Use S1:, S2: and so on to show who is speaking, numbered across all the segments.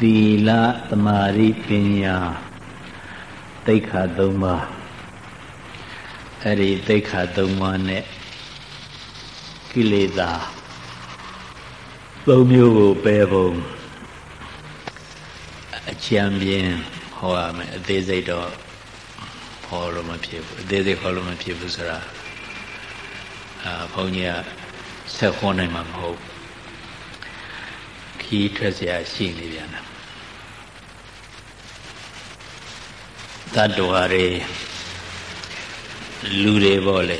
S1: သီလသမာဓိပညာသိက္ခာ၃ပါးအဲ့ဒီသိက္ခာ၃ပါးနဲ့ကိလေသာ၃မျိုးကိုပယ်ပုံအချမ်းပြင်းဟောရမယ်အသေးစိတ်တော့ဟောလို့မဖြစ်ဘူးအသေးစိတ်ဟောလို့မဖြစ်ဘူးဆိုတာအာဘုန်းကြီးကဆက်ဟောနိုင်မှာမဟုတ် ခီးထွက်เสียရှိနေပြန်တာတတ္တဝါတွေလူတွေပေါ့လေ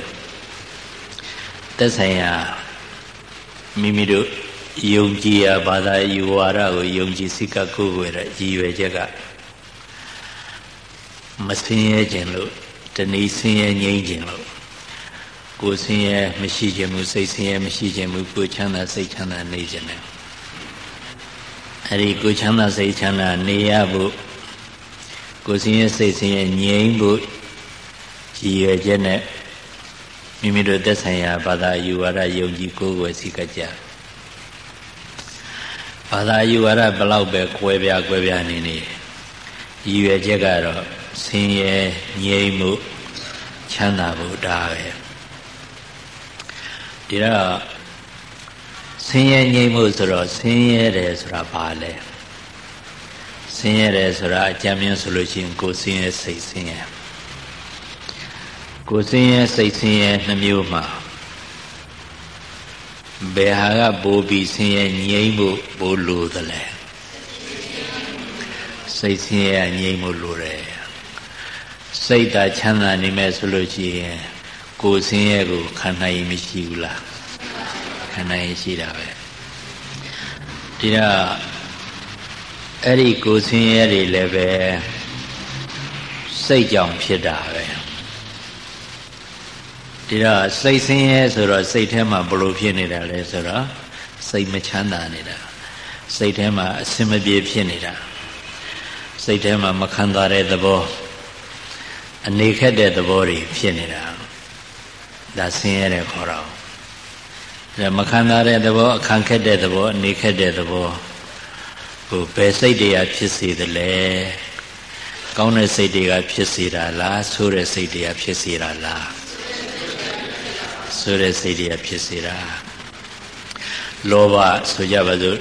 S1: သက်ဆိုင်ရာမိမိတို့ယုံကြည်ရာဘာသာယူဝါဒကိုယုံကြည်စိတ်ကကိုယ်ကိုယ်ရည်ရွယ်ချက်ကမဆင်းရဲခြင်းလို့တဏီဆင်းရဲငြိမ်းခြင်းလို့ကိုယ်ဆင်းရဲမရှိခြင်းမူစိတ်ဆင်းရဲမရှိခြင်းမူကိုယ်ချမ်းသာစိတ်ချမ်းသာနေခြင်းနဲ့ အဲဒီကိုယ်ချမ်းသာစိတ်ချမ်းသာနေရဖို့ကိုယ်ဆင်းရဲစိတ်ဆင်းရဲငြိမ်းဖို့ရည်ရွယ်ချက်နဲ့မိမိတို့သက်ဆိုင်ရာဘာသာယူဝါဒယုံကြည်ကိုယ်ကိုယ်စိတ်ကကြဘာသာယူဝါဒဘလောက်ပဲကွဲပြားကွဲပြားနေနေရည်ရွယ်ချက်ကတော့ဆင်းရဲငြိမ်းမှုချမ်းသာဖို့ဒါပဲဒီတော့ ဆင်းရဲငြိမ်းမှုဆိုတော့ဆင်းရဲတယ်ဆိုတာဘာလဲဆင်းရဲတယ်ဆိုတာအကြမ်းမြင်ဆိုလို့ရှိရင်ကိုယ်ဆင်းရဲစိတ်ဆင်းရဲကိုယ်ဆင်းရဲစိတ်ဆင်းရဲနှမျိုးမှာဘယ်ဟာကပိုးပြီးဆင်းရဲငြိမ်းဖို့ပိုးလိုသလဲစိတ်ဆင်းရဲငြိမ်းဖို့လိုတယ်စိတ်သာချမ်းသာနေမယ်ဆိုလို့ရှိရင်ကိုယ်ဆင်းရဲကိုခံနိုင်ရင်မရှိဘူးလား ခံနိုင်ရင်ရှိတာပဲဒီတော့အဲ့ဒီကိုယ်ဆင်းရဲတွေလည်းပဲစိတ်ကြောင့်ဖြစ်တာပဲဒီတော့စိတ်ဆင်းရဲဆိုတော့စိတ်ထဲမှာဘလို့ဖြစ်နေတာလဲဆိုတော့စိတ်မချမ်းသာနေတာစိတ်ထဲမှာအစင်မပြေဖြစ်နေတာစိတ်ထဲမှာမခံစားတဲ့သဘောအနေခက်တဲ့သဘောတွေဖြစ်နေတာဒါဆင်းရဲတယ်ခေါ်တော့ဒါ မခံစားတဲ့သဘောအခန့်ခက်တဲ့သဘောအနေခက်တဲ့သဘောဟိုဘယ်စိတ်တွေကဖြစ်စေသလဲကောင်းတဲ့စိတ်တွေကဖြစ်စေတာလားဆိုးတဲ့စိတ်တွေကဖြစ်စေတာလားဆိုတဲ့စိတ်တွေကဖြစ်စေတာလောဘဆိုကြပါစို့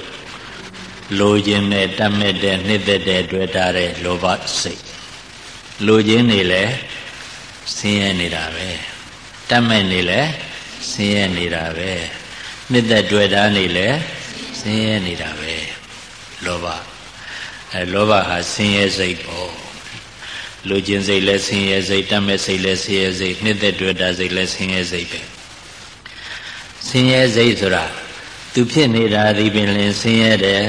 S1: လိုခြင်းနဲ့တတ်မဲ့တဲ့နှစ်သက်တဲ့တွေ့တာတဲ့လောဘစိတ်လိုခြင်းနေလဲဆင်းရဲနေတာပဲတတ်မဲ့နေလဲဆင်းရဲနေတာပဲ နှစ်သက်တွေ့တာနေလဲဆင်းရဲနေတာပဲလောဘအဲလောဘဟာဆင်းရဲစိတ်ပေါ့လူချင်းစိတ်လည်းဆင်းရဲစိတ်တတ်မဲ့စိတ်လည်းဆင်းရဲစိတ်နှစ်သက်တွေ့တာစိတ်လည်းဆင်းရဲစိတ်ပဲဆင်းရဲစိတ်ဆိုတာသူဖြစ်နေတာဒီပင်လင်ဆင်းရဲတယ်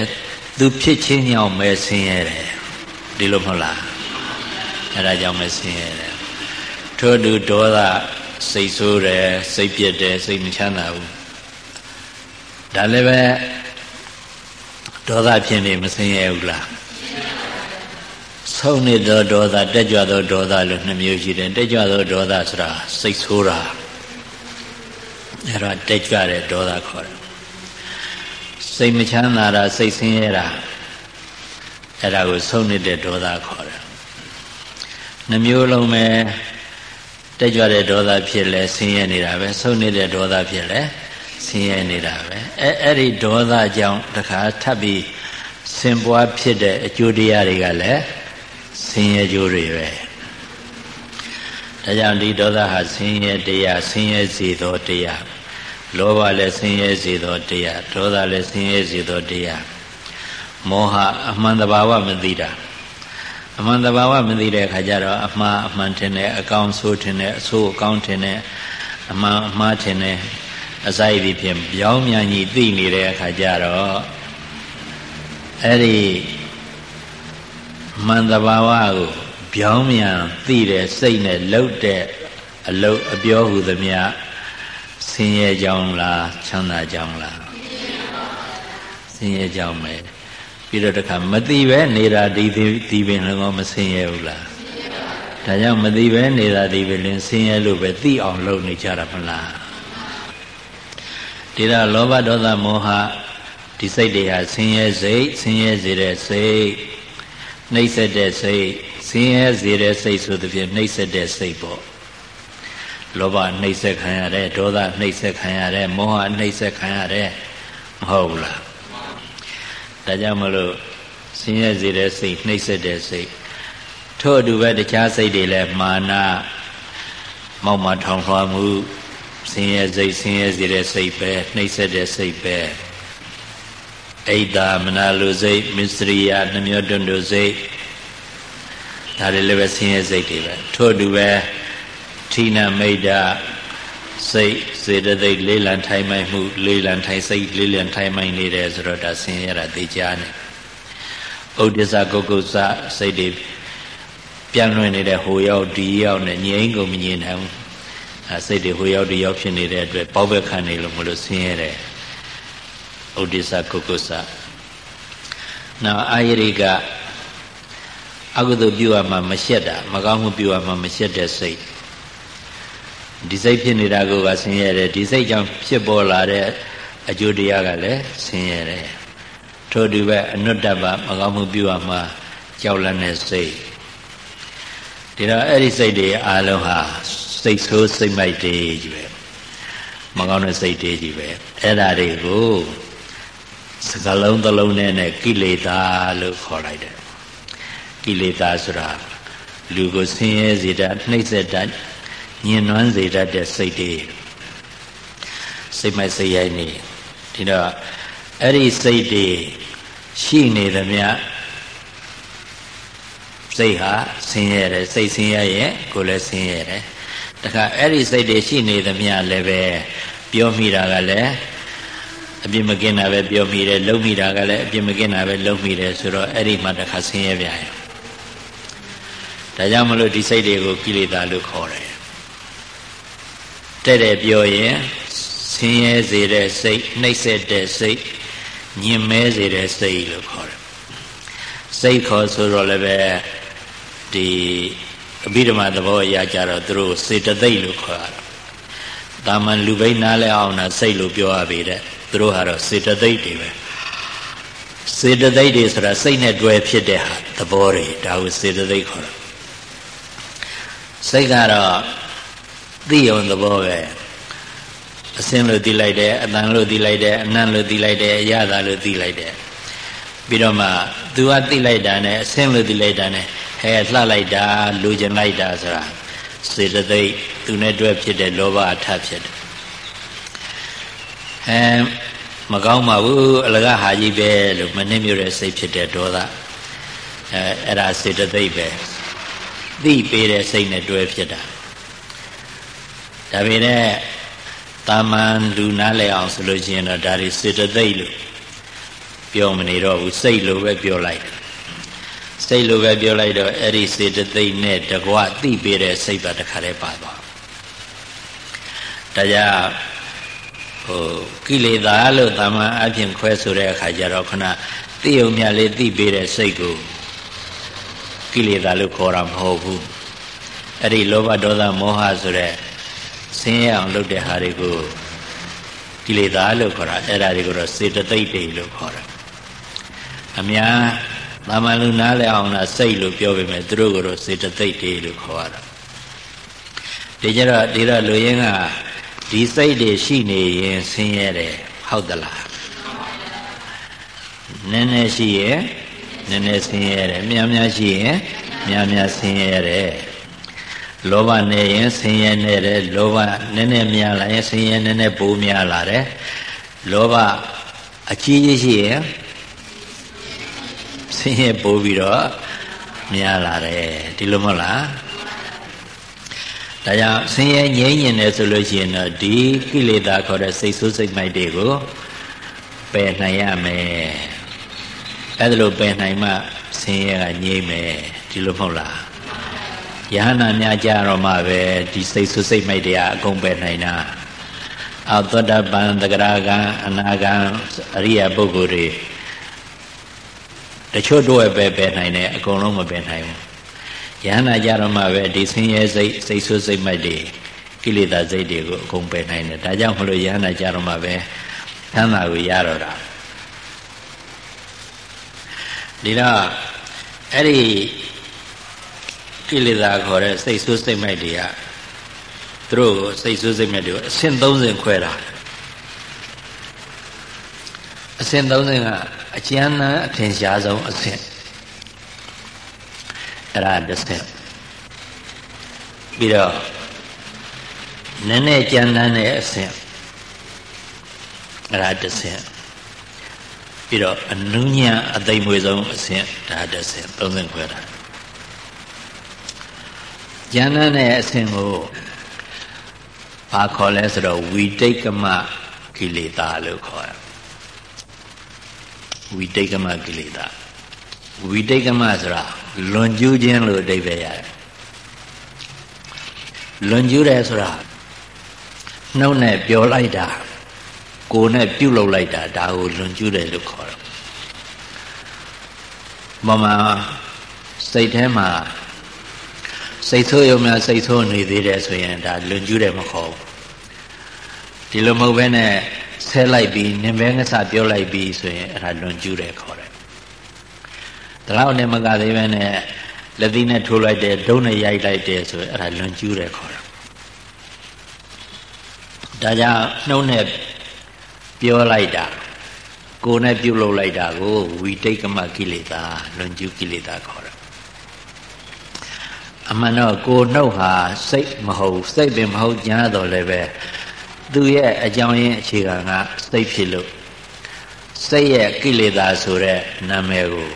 S1: သူဖြစ်ချင်းညောင်းမဲ့ဆင်းရဲတယ်ဒီလိုမဟုတ်လားအဲဒါကြောင့်မဲ့ဆင်းရဲတယ်ထို့တူဒေါသစိတ်ဆိုးတယ်စိတ်ပြက်တယ်စိတ်မချမ်းသာဘူး ဒါလည်းပဲဒေါသဖြစ်နေမဆင်းရဲဘူးလားဆုံးနေသောဒေါသတက်ကြွသောဒေါသလို့နှမျိုးရှိတယ်တက်ကြွသောဒေါသဆိုတာစိတ်ဆိုးတာအဲ့တော့တက်ကြွတဲ့ဒေါသခေါ်တယ်စိတ်မချမ်းသာတာစိတ်ဆင်းရဲတာအဲ့ဒါကိုဆုံးနေတဲ့ဒေါသခေါ်တယ်နှမျိုးလုံးပဲတက်ကြွတဲ့ဒေါသဖြစ်လဲဆင်းရဲနေတာပဲဆုံးနေတဲ့ဒေါသဖြစ်လဲ ဆင်းရဲနေတာပဲအဲအဲ့ဒီဒေါသကြောင့်တခါထပ်ပြီးဆင်ပွားဖြစ်တဲ့အကျိုးတရားတွေကလည်းဆင်းရဲကျိုးတွေပဲဒါကြောင့်ဒီဒေါသဟာဆင်းရဲတရားဆင်းရဲစေသောတရားလောဘလည်းဆင်းရဲစေသောတရားဒေါသလည်းဆင်းရဲစေသောတရားမောဟအမှန်တဘာဝမသိတာအမှန်တဘာဝမသိတဲ့အခါကျတော့အမှားအမှန်ထင်တယ်အကောင်းဆိုးထင်တယ်အဆိုးအကောင်းထင်တယ်အမှန်အမှားထင်တယ် အစိုက်ဒီဖြင့်ပြောင်းမြန်ကြီးသိနေတဲ့အခါကျတော့အဲ့ဒီမှန်တဘာဝကိုပြောင်းမြန်သိတဲ့စိတ်နဲ့လှုပ်တဲ့အလုတ်အပြောဟုသမျှဆင်းရဲကြောင်းလားချမ်းသာကြောင်းလားဆင်းရဲကြောင်းပဲပြီးတော့တခါမသိပဲနေတာဒီဒီပင်လည်းမဆင်းရဲဘူးလားဒါကြောင့်မသိပဲနေတာဒီပင်လည်းဆင်းရဲလို့ပဲသိအောင်လုပ်နေကြတာမလား ဒီတော့လောဘဒေါသမောဟတဒီစိတ်တွေဟာဆင်းရဲစိတ်ဆင်းရဲစေတဲ့စိတ်နှိမ့်ဆက်တဲ့စိတ်ဆင်းရဲစေတဲ့စိတ်ဆိုသဖြင့်နှိမ့်ဆက်တဲ့စိတ်ပေါ့လောဘနှိမ့်ဆက်ခံရတယ်ဒေါသနှိမ့်ဆက်ခံရတယ်မောဟနှိမ့်ဆက်ခံရတယ်မဟုတ်ဘူးလားဒါကြောင့်မလို့ဆင်းရဲစေတဲ့စိတ်နှိမ့်ဆက်တဲ့စိတ်ထို့အတူပဲတခြားစိတ်တွေလည်းမာနမောက်မထောင်ထွားမှု ဆင်းရဲစိတ်ဆင်းရဲစေတဲ့စိတ်ပဲနှိမ့်ဆက်တဲ့စိတ်ပဲအိဒါမနာလူစိတ်မစ္စရိယနှမျောတွန့်တို့စိတ်ဒါတွေလည်းပဲဆင်းရဲစိတ်တွေပဲထို့အတူပဲဌိနမိတ်တာစိတ်စေတသိက်လေးလံထိုင်မိုက်မှုလေးလံထိုင်စိတ်လေးလံထိုင်မိုက်နေတယ်ဆိုတော့ဒါဆင်းရဲတာသိကြတယ်ဥဒိစ္စကုက္ကုစစိတ်တွေပြန်လွင်နေတဲ့ဟိုရောက်ဒီရောက်နဲ့ငြိမ်းကုန်မငြိမ်နိုင်ဘူး အဲစိတ်တွေဟိုရောက်ဒီရောက်ဖြစ်နေတဲ့အတွက်ပေါက်ဘက်ခံနေလို့မလို့ဆင်းရဲတယ်ဥဒိစ္စကုက္ကုစနောက်အာယရိကအကုသိုလ်ပြုရမှာမရှက်တာမကောင်းမှုပြုရမှာမရှက်တဲ့စိတ်ဒီစိတ်ဖြစ်နေတာကိုကဆင်းရဲတယ်ဒီစိတ်ကြောင့်ဖြစ်ပေါ်လာတဲ့အကျိုးတရားကလည်းဆင်းရဲတယ်ထို့တူပဲအနုတ္တပမကောင်းမှုပြုရမှာကြောက်လန့်တဲ့စိတ်ဒီတော့အဲ့ဒီစိတ်တွေအားလုံးဟာ စိတ်ဆိုးစိတ်မိုက်တွေကြီးပဲမကောင်းတဲ့စိတ်တွေကြီးပဲအဲ့ဒါတွေကိုစကလုံးသလုံးနဲ့နဲ့ကိလေသာလို့ခေါ်လိုက်တယ်ကိလေသာဆိုတာလူကိုဆင်းရဲစေတတ်နှိမ့်ဆက်တတ်ညင်နွမ်းစေတတ်တဲ့စိတ်တွေစိတ်မိုက်စိတ်ရိုက်နေဒီတော့အဲ့ဒီစိတ်တွေရှိနေသမျှစိတ်ဟာဆင်းရဲတယ်စိတ်ဆင်းရဲရဲ့ကိုယ်လည်းဆင်းရဲတယ် တခါအဲ့ဒီစိတ်တွေရှိနေသမျှလည်းပဲပြောမိတာကလည်းအပြစ်မကင်းတာပဲပြောမိတယ်လုံမိတာကလည်းအပြစ်မကင်းတာပဲလုံမိတယ်ဆိုတော့အဲ့ဒီမှာတခါဆင်းရဲပြန်ရောဒါကြောင့်မလို့ဒီစိတ်တွေကိုကိလေသာလို့ခေါ်တယ်တဲ့တဲ့ပြောရင်ဆင်းရဲစေတဲ့စိတ်နှိမ့်ဆက်တဲ့စိတ်ညင်မဲစေတဲ့စိတ်လို့ခေါ်တယ်စိတ်ခေါ်ဆိုတော့လည်းပဲဒီ အဘိဓမ္မာသဘောအရကြတော့သူတို့စေတသိက်လို့ခေါ်တာတာမန်လူဘိန်းနားလဲအောင်တာစိတ်လို့ပြောရပေတဲ့သူတို့ဟာတော့စေတသိက်တွေပဲစေတသိက်တွေဆိုတာစိတ်နဲ့တွဲဖြစ်တဲ့ဟာသဘောတွေဒါကိုစေတသိက်ခေါ်တာစိတ်ကတော့သိရုံသဘောပဲအစင်းလို့သိလိုက်တယ်အတန်လို့သိလိုက်တယ်အနံ့လို့သိလိုက်တယ်အရသာလို့သိလိုက်တယ်ပြီးတော့မှသူကသိလိုက်တာနဲ့အစင်းလို့သိလိုက်တာနဲ့ ဟဲလှလိုက်တာလူကျင်လိုက်တာဆိုတာစေတသိက်သူနဲ့တွဲဖြစ်တဲ့လောဘအထဖြစ်တယ်အဲမကောင်းပါဘူးအလကဟာကြီးပဲလို့မနှင်းမြတဲ့စိတ်ဖြစ်တဲ့ဒေါသအဲအဲ့ဒါစေတသိက်ပဲသိပေးတဲ့စိတ်နဲ့တွဲဖြစ်တာဒါပေမဲ့တာမန်လူနားလဲအောင်ဆိုလို့ရှိရင်တော့ဒါတွေစေတသိက်လို့ပြောမနေတော့ဘူးစိတ်လို့ပဲပြောလိုက် စိတ်လို့ပဲပြောလိုက်တော့အဲ့ဒီစေတသိက်နဲ့တကွသိပေးတဲ့စိတ်ပါတခါတည်းပါသွားဒါကြောင့်ဟိုကိလေသာလို့တာမန်အပြင်ခွဲဆိုတဲ့အခါကျတော့ခဏသိုံမြလေးသိပေးတဲ့စိတ်ကိုကိလေသာလို့ခေါ်တာမဟုတ်ဘူးအဲ့ဒီလောဘဒေါသမောဟဆိုတဲ့ဆင်းရဲအောင်လုပ်တဲ့ဟာတွေကိုကိလေသာလို့ခေါ်တာအဲ့ဒါတွေကိုတော့စေတသိက်တွေလို့ခေါ်တာအများ သာမန်လူနားလည်အောင်လားစိတ်လို့ပြောပေမဲ့သူတို့ကတော့စေတသိက်တွေလို့ခေါ်ရတာဒီကြတော့ဒီတော့လူရင်းကဒီစိတ်တွေရှိနေရင်ဆင်းရဲတယ်ဟုတ်သလားနည်းနည်းရှိရင်နည်းနည်းဆင်းရဲတယ်များများရှိရင်များများဆင်းရဲတယ်လောဘနဲ့ရင်ဆင်းရဲနေတယ်လောဘနည်းနည်းများလာရင်ဆင်းရဲနည်းနည်းပိုများလာတယ်လောဘအကြီးကြီးရှိရင် ဆင်းရဲပိုပြီးတော့များလာတယ်ဒီလိုမဟုတ်လားဒါကြောင့်ဆင်းရဲငြိမ့်ညင်တယ်ဆိုလို့ရှိရင်တော့ဒီကိလေသာခေါ်တဲ့စိတ်ဆိုးစိတ်မိုက်တွေကိုပယ်နိုင်ရမယ်အဲဒါလိုပယ်နိုင်မှဆင်းရဲကငြိမ့်မယ်ဒီလိုမဟုတ်လားယဟနာများကြတော့မှပဲဒီစိတ်ဆိုးစိတ်မိုက်တွေကအကုန်ပယ်နိုင်တာအသောတပန်တဂရကံအနာကံအရိယပုဂ္ဂိုလ်တွေ တချို့တော့ပဲပယ်နိုင်တယ်အကုန်လုံးမပယ်နိုင်ဘူးယဟနာကြတော့မှပဲဒီဆင်းရဲစိတ်စိတ်ဆိုးစိတ်မိုက်တွေကိလေသာစိတ်တွေကိုအကုန်ပယ်နိုင်တယ်ဒါကြောင့်မလို့ယဟနာကြတော့မှပဲသမ်းသာကိုရတော့တာဒီတော့အဲ့ဒီကိလေသာခေါ်တဲ့စိတ်ဆိုးစိတ်မိုက်တွေကသူတို့စိတ်ဆိုးစိတ်မိုက်တွေကိုအဆင့်30ခွဲတာ အဆင့်30ကအကျဉ်းနဲ့အထင်ရှားဆုံးအဆင့်အဲ့ဒါတစ်ဆင့်ပြီးတော့နည်းနည်းကြမ်းတမ်းတဲ့အဆင့်အဲ့ဒါတစ်ဆင့်ပြီးတော့အနုညံအသိမွေဆုံးအဆင့်ဒါတစ်ဆင့်30ခွဲတာဉာဏ်နဲ့အဆင့်ကိုဘာခေါ်လဲဆိုတော့ဝိတိတ်ကမကိလေသာလို့ခေါ်တယ် ဝိတိတ်ကမကိလေသာဝိတိတ်ကမဆိုတာလွန်ကျူးခြင်းလို့အဓိပ္ပာယ်ရတယ်လွန်ကျူးတယ်ဆိုတာနှုတ်နဲ့ပြောလိုက်တာကိုယ်နဲ့ပြုတ်လုပ်လိုက်တာဒါကိုလွန်ကျူးတယ်လို့ခေါ်တယ်မမစိတ်ထဲမှာစိတ်ဆိုးရုံများစိတ်ဆိုးနေသေးတယ်ဆိုရင်ဒါလွန်ကျူးတယ်မခေါ်ဘူးဒီလိုမဟုတ်ဘဲနဲ့ ဆဲလိုက်ပြီးနင်ပဲငါစပြောလိုက်ပြီးဆိုရင်အဲ့ဒါလွန်ကျူးတယ်ခေါ်တယ်ဒါတော့နေမကသေးပဲနဲ့လက်သီးနဲ့ထိုးလိုက်တယ်ဒုံးနဲ့ရိုက်လိုက်တယ်ဆိုရင်အဲ့ဒါလွန်ကျူးတယ်ခေါ်တယ်ဒါကြောင့်နှုတ်နဲ့ပြောလိုက်တာကိုယ်နဲ့ပြုတ်လုပ်လိုက်တာကိုဝိတိတ်ကမကိလေသာလွန်ကျူးကိလေသာခေါ်တယ်အမှန်တော့ကိုနှုတ်ဟာစိတ်မဟုတ်စိတ်ပင်မဟုတ်ကြားတော်လည်းပဲ သူရဲ့အကြောင်းရင်းအခြေခံကစိတ်ဖြစ်လို့စိတ်ရဲ့ကိလေသာဆိုတဲ့နာမည်ကို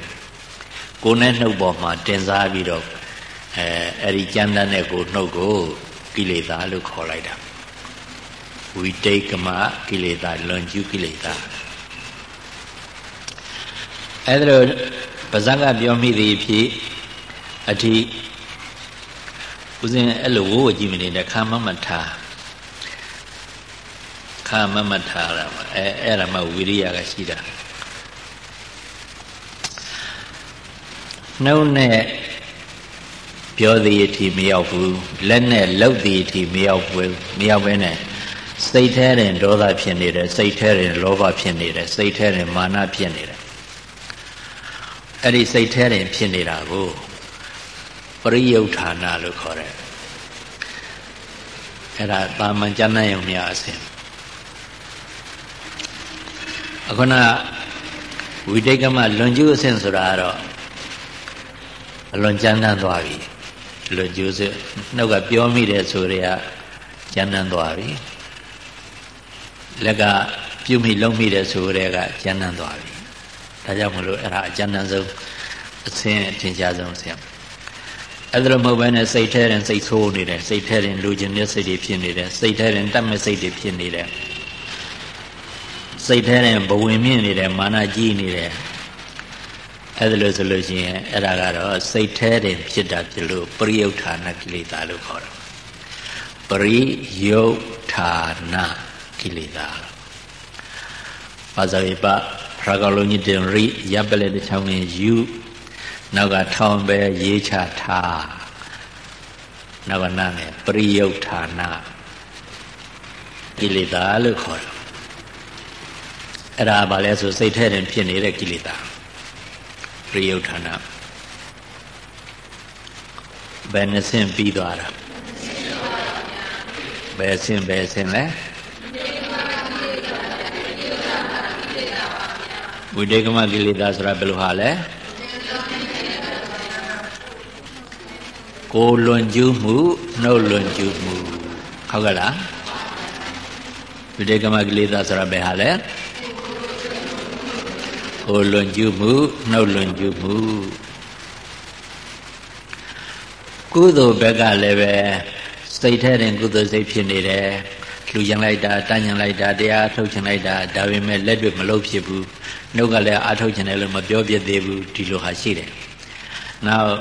S1: ကိုယ်နဲ့နှုတ်ပေါ်မှာတင်စားပြီးတော့အဲအဲ့ဒီကြမ်းတမ်းတဲ့ကိုနှုတ်ကိုကိလေသာလို့ခေါ်လိုက်တာဝိတိတ်ကမကိလေသာလွန်ကျူးကိလေသာအဲ့ဒါလို့ပါဇက်ကပြောမိသည်ဖြစ်အထိဦးဇင်းအဲ့လိုဝိုးဝကြည့်မနေတဲ့ခါမမထား ခါမမထားတာအဲအဲ့ဒါမှဝိရိယကရှိတာနှုတ်နဲ့ပြောသည်အထိမရောက်ဘူးလက်နဲ့လှုပ်သည်အထိမရောက်ဘူးမရောက်ဘဲနဲ့စိတ်ထဲတွင်ဒေါသဖြစ်နေတယ်စိတ်ထဲတွင်လောဘဖြစ်နေတယ်စိတ်ထဲတွင်မာနဖြစ်နေတယ်အဲ့ဒီစိတ်ထဲတွင်ဖြစ်နေတာကိုပရိယုဌာဏလို့ခေါ်တယ်အဲ့ဒါတာမန်ကျမ်းနိုင်ုံများအစဉ် အခုနဝိတိတ်ကမလွန်ကျူးအစဉ်ဆိုတာကတော့အလွန်ကြမ်းတမ်းသွားပြီလွန်ကျူးစနှုတ်ကပြောမိတယ်ဆိုရဲကကြမ်းတမ်းသွားပြီလက်ကပြုမိလုံးမိတယ်ဆိုရဲကကြမ်းတမ်းသွားပြီဒါကြောင့်မလို့အဲ့ဒါအကြမ်းတမ်းဆုံးအဆင်းအထင်ရှားဆုံးအဆင်းအဲ့ဒါလိုမဟုတ်ဘဲနဲ့စိတ်ထဲရင်စိတ်ဆိုးနေတယ်စိတ်ထဲရင်လူကျင်တဲ့စိတ်တွေဖြစ်နေတယ်စိတ်ထဲရင်တတ်မဲ့စိတ်တွေဖြစ်နေတယ် စိတ်ထဲရင်ဘဝင်မြင့်နေတယ်မာနကြီးနေတယ်အဲ့ဒါလို့ဆိုလို့ရှိရင်အဲ့ဒါကတော့စိတ်ထဲတင်ဖြစ်တာဖြစ်လို့ပရိယုဌာဏကိလေသာလို့ခေါ်တယ်ပရိယုဌာဏကိလေသာပါဇဝေပဖရာကလုံးကြီးတင်ရိရပ်ပလက်တစ်ချောင်းနဲ့ယူနောက်ကထောင်ပဲရေးချထားနောက်ကနာနဲ့ပရိယုဌာဏကိလေသာလို့ခေါ်တယ် အဲ့ဒါဘာလဲဆိုစိတ်ထဲတင်ဖြစ်နေတဲ့ကိလေသာပရိယုဌာဏဘယ်နှဆင့်ပြီးသွားတာဘယ်ဆင့်ဘယ်ဆင့်လဲဝိတေကမကိလေသာဆိုတာဘယ်လိုဟာလဲကိုလွန်ကျူးမှုနှုတ်လွန်ကျူးမှုဟုတ်ကလားဝိတေကမကိလေသာဆိုတာဘယ်ဟာလဲကို လွန်ကျူးမှုနှုတ်လွန်ကျူးမှုကုသိုလ်ဘက်ကလည်းပဲစိတ်ထဲတင်ကုသိုလ်စိတ်ဖြစ်နေတယ်လူကျင်လိုက်တာတန်းကျင်လိုက်တာတရားထုတ်ချင်လိုက်တာဒါပေမဲ့လက်တွေ့မလုပ်ဖြစ်ဘူးနှုတ်ကလည်းအာထုတ်ချင်တယ်လို့မပြောပြသေးဘူးဒီလိုဟာရှိတယ်နောက်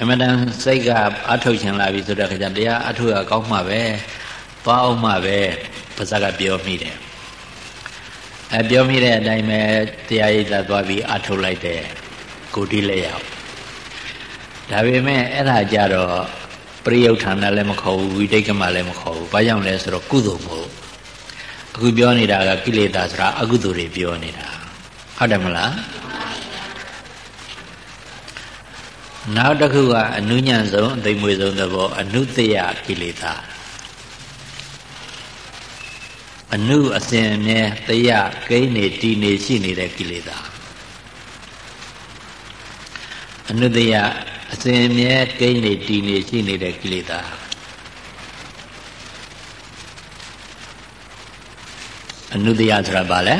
S1: အမတန်စိတ်ကအာထုတ်ချင်လာပြီဆိုတော့ခကြတရားအာထုတ်ရကောင်းမှပဲသွားအောင်မှပဲပါဇက်ကပြောမိတယ် အဲပြောမိတဲ့အတိုင်းပဲတရားရိပ်သာသွားပြီးအာထုတ်လိုက်တယ်ကိုတိလက်ရောက်ဒါပေမဲ့အဲ့ဒါကြတော့ပရိယုဌာဏလည်းမခေါ်ဘူးဝိတိတ်ကမလည်းမခေါ်ဘူးဘာကြောင့်လဲဆိုတော့ကုသိုလ်မဟုတ်အခုပြောနေတာကကိလေသာဆိုတာအကုသိုလ်တွေပြောနေတာဟုတ်တယ်မလားနောက်တစ်ခုကအနုညံ့ဆုံးအသိမွေဆုံးသဘောအနုတ္တယကိလေသာ အနုအစဉ်အမြဲတယကိန်းနေတည်နေရှိနေတဲ့ကိလေသာအနုတ္တယအစဉ်အမြဲကိန်းနေတည်နေရှိနေတဲ့ကိလေသာအနုတ္တယဆိုတာဘာလဲ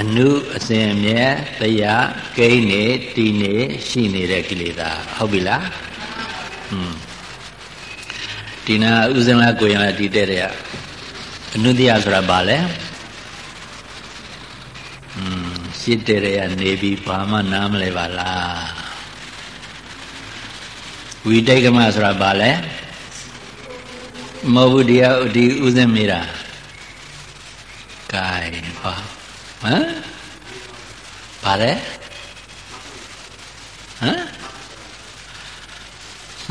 S1: အနုအစဉ်အမြဲတရားကိန်းနေတည်နေရှိနေတဲ့ကိလေသာဟုတ်ပြီလားဟွန်း ဒီနာဥစဉ်လာကိုရင်လာတည်တဲ့တဲ့အနုတ္တယဆိုတာဘာလဲဟွန်းရှစ်တဲ့ရနေပြီးဘာမှနားမလဲပါလားဝိတိတ်ကမဆိုတာဘာလဲမဟုတ်ဘူးဒီဒီဥစဉ်မိတာကဲဟောဟမ်ဗါလဲဟမ်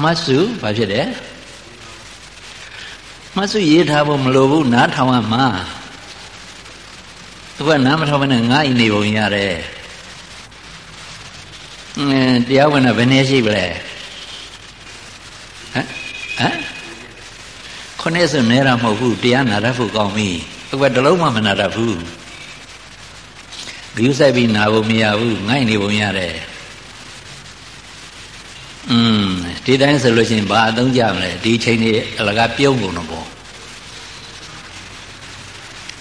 S1: မဆုဘာဖြစ်တယ် မဆုရေးထားဖို့မလိုဘူးနားထောင်ရမှာသူကနားမထောင်မနဲ့ငါ့ဤနေပုံရတယ်အင်းတရားဝင်တော့ဘယ်နည်းရှိပလဲဟမ်ဟမ်ခုနှစ်ဆိုနဲတာမဟုတ်ဘူးတရားနာတတ်ဖို့ကောင်းပြီသူကတလုံးမှမနာတတ်ဘူးဂယုဆိုင်ပြီးနာဖို့မရဘူးငိုက်နေပုံရတယ်อืม ဒီတိုင်းဆိုလို့ရှိရင်ဘာအသုံးကြမလဲဒီချိန်နေအလကားပြုံးကုန်တော့ပေါ့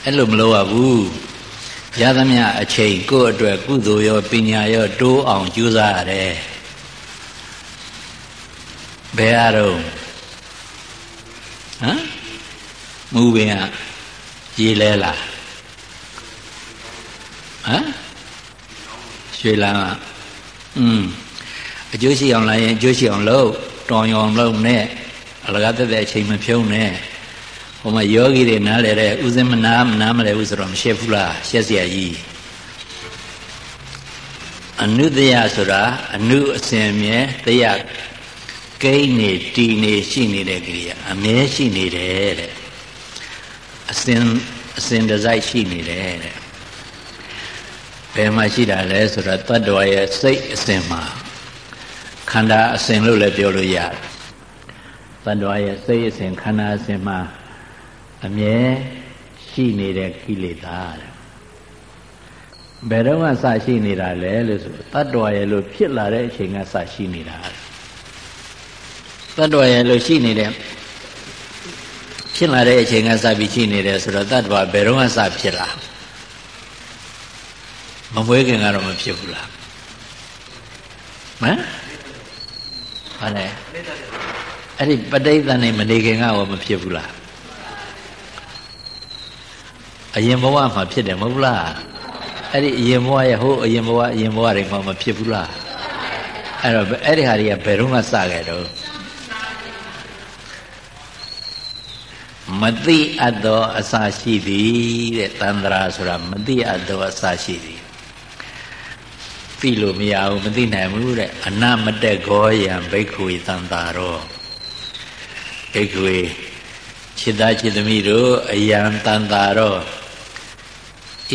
S1: အဲ့လိုမလုပ်ရဘူးရသမျှအချိန်ကိုယ့်အတွက်ကုသိုလ်ရောပညာရောတိုးအောင်ကြိုးစားရတယ်ဘယ်အရုံဟမ်မူပင်ကရေလဲလားဟမ်ရွှေလန်းကอืม အကျိုးရှိအောင်လာရင်အကျိုးရှိအောင်လုပ်တော်ရောင်လုပ်နဲ့အလကားတက်တဲ့အချိန်မဖြုံးနဲ့ဟိုမှာယောဂီတွေနားလေတဲ့ဥစဉ်မနာမနာမလဲဘူးဆိုတော့မရှက်ဘူးလားရှက်เสียကြီးအနုတယဆိုတာအနုအစဉ်မြဲတယကိန်းနေတည်နေရှိနေတဲ့ကိရိယာအမြဲရှိနေတယ်တဲ့အစဉ်အစဉ်တစိုက်ရှိနေတယ်တဲ့ဘယ်မှာရှိတာလဲဆိုတော့တတ္တဝါရဲ့စိတ်အစဉ်မှာ ခန္ဓာအစဉ်လို့လည်းပြောလို့ရတယ်တတ္တဝါရဲ့စိတ်အစဉ်ခန္ဓာအစဉ်မှာအမြဲရှိနေတဲ့ကိလေသာတဲ့ဘယ်တော့မှစရှိနေတာလဲလို့ဆိုတတ္တဝါရဲ့လို့ဖြစ်လာတဲ့အချိန်ကစရှိနေတာတတ္တဝါရဲ့လို့ရှိနေတဲ့ဖြစ်လာတဲ့အချိန်ကစပြီးရှိနေတယ်ဆိုတော့တတ္တဝါဘယ်တော့မှစဖြစ်လာမမွေးခင်ကတော့မဖြစ်ဘူးလားဟမ် ဟာလေအဲ့ဒီပဋိသန္ဓေမနေခင်ကရောမဖြစ်ဘူးလားအရင်ဘဝမှာဖြစ်တယ်မဟုတ်လားအဲ့ဒီအရင်ဘဝရဲ့ဟိုအရင်ဘဝအရင်ဘဝတွေမှာမဖြစ်ဘူးလားအဲ့တော့အဲ့ဒီဟာတွေကဘယ်တော့မှစခဲ့တော့မသိအပ်သောအစာရှိသည်တဲ့တန္တရာဆိုတာမသိအပ်သောအစာရှိသည် သိလို့မရဘူးမသိနိုင်ဘူးတဲ့အနမတက်ခောယံဘိက္ခုဝေသံတာရောဘိက္ခုဝေခြေသားခြေသမီးတို့အယံတန်တာရော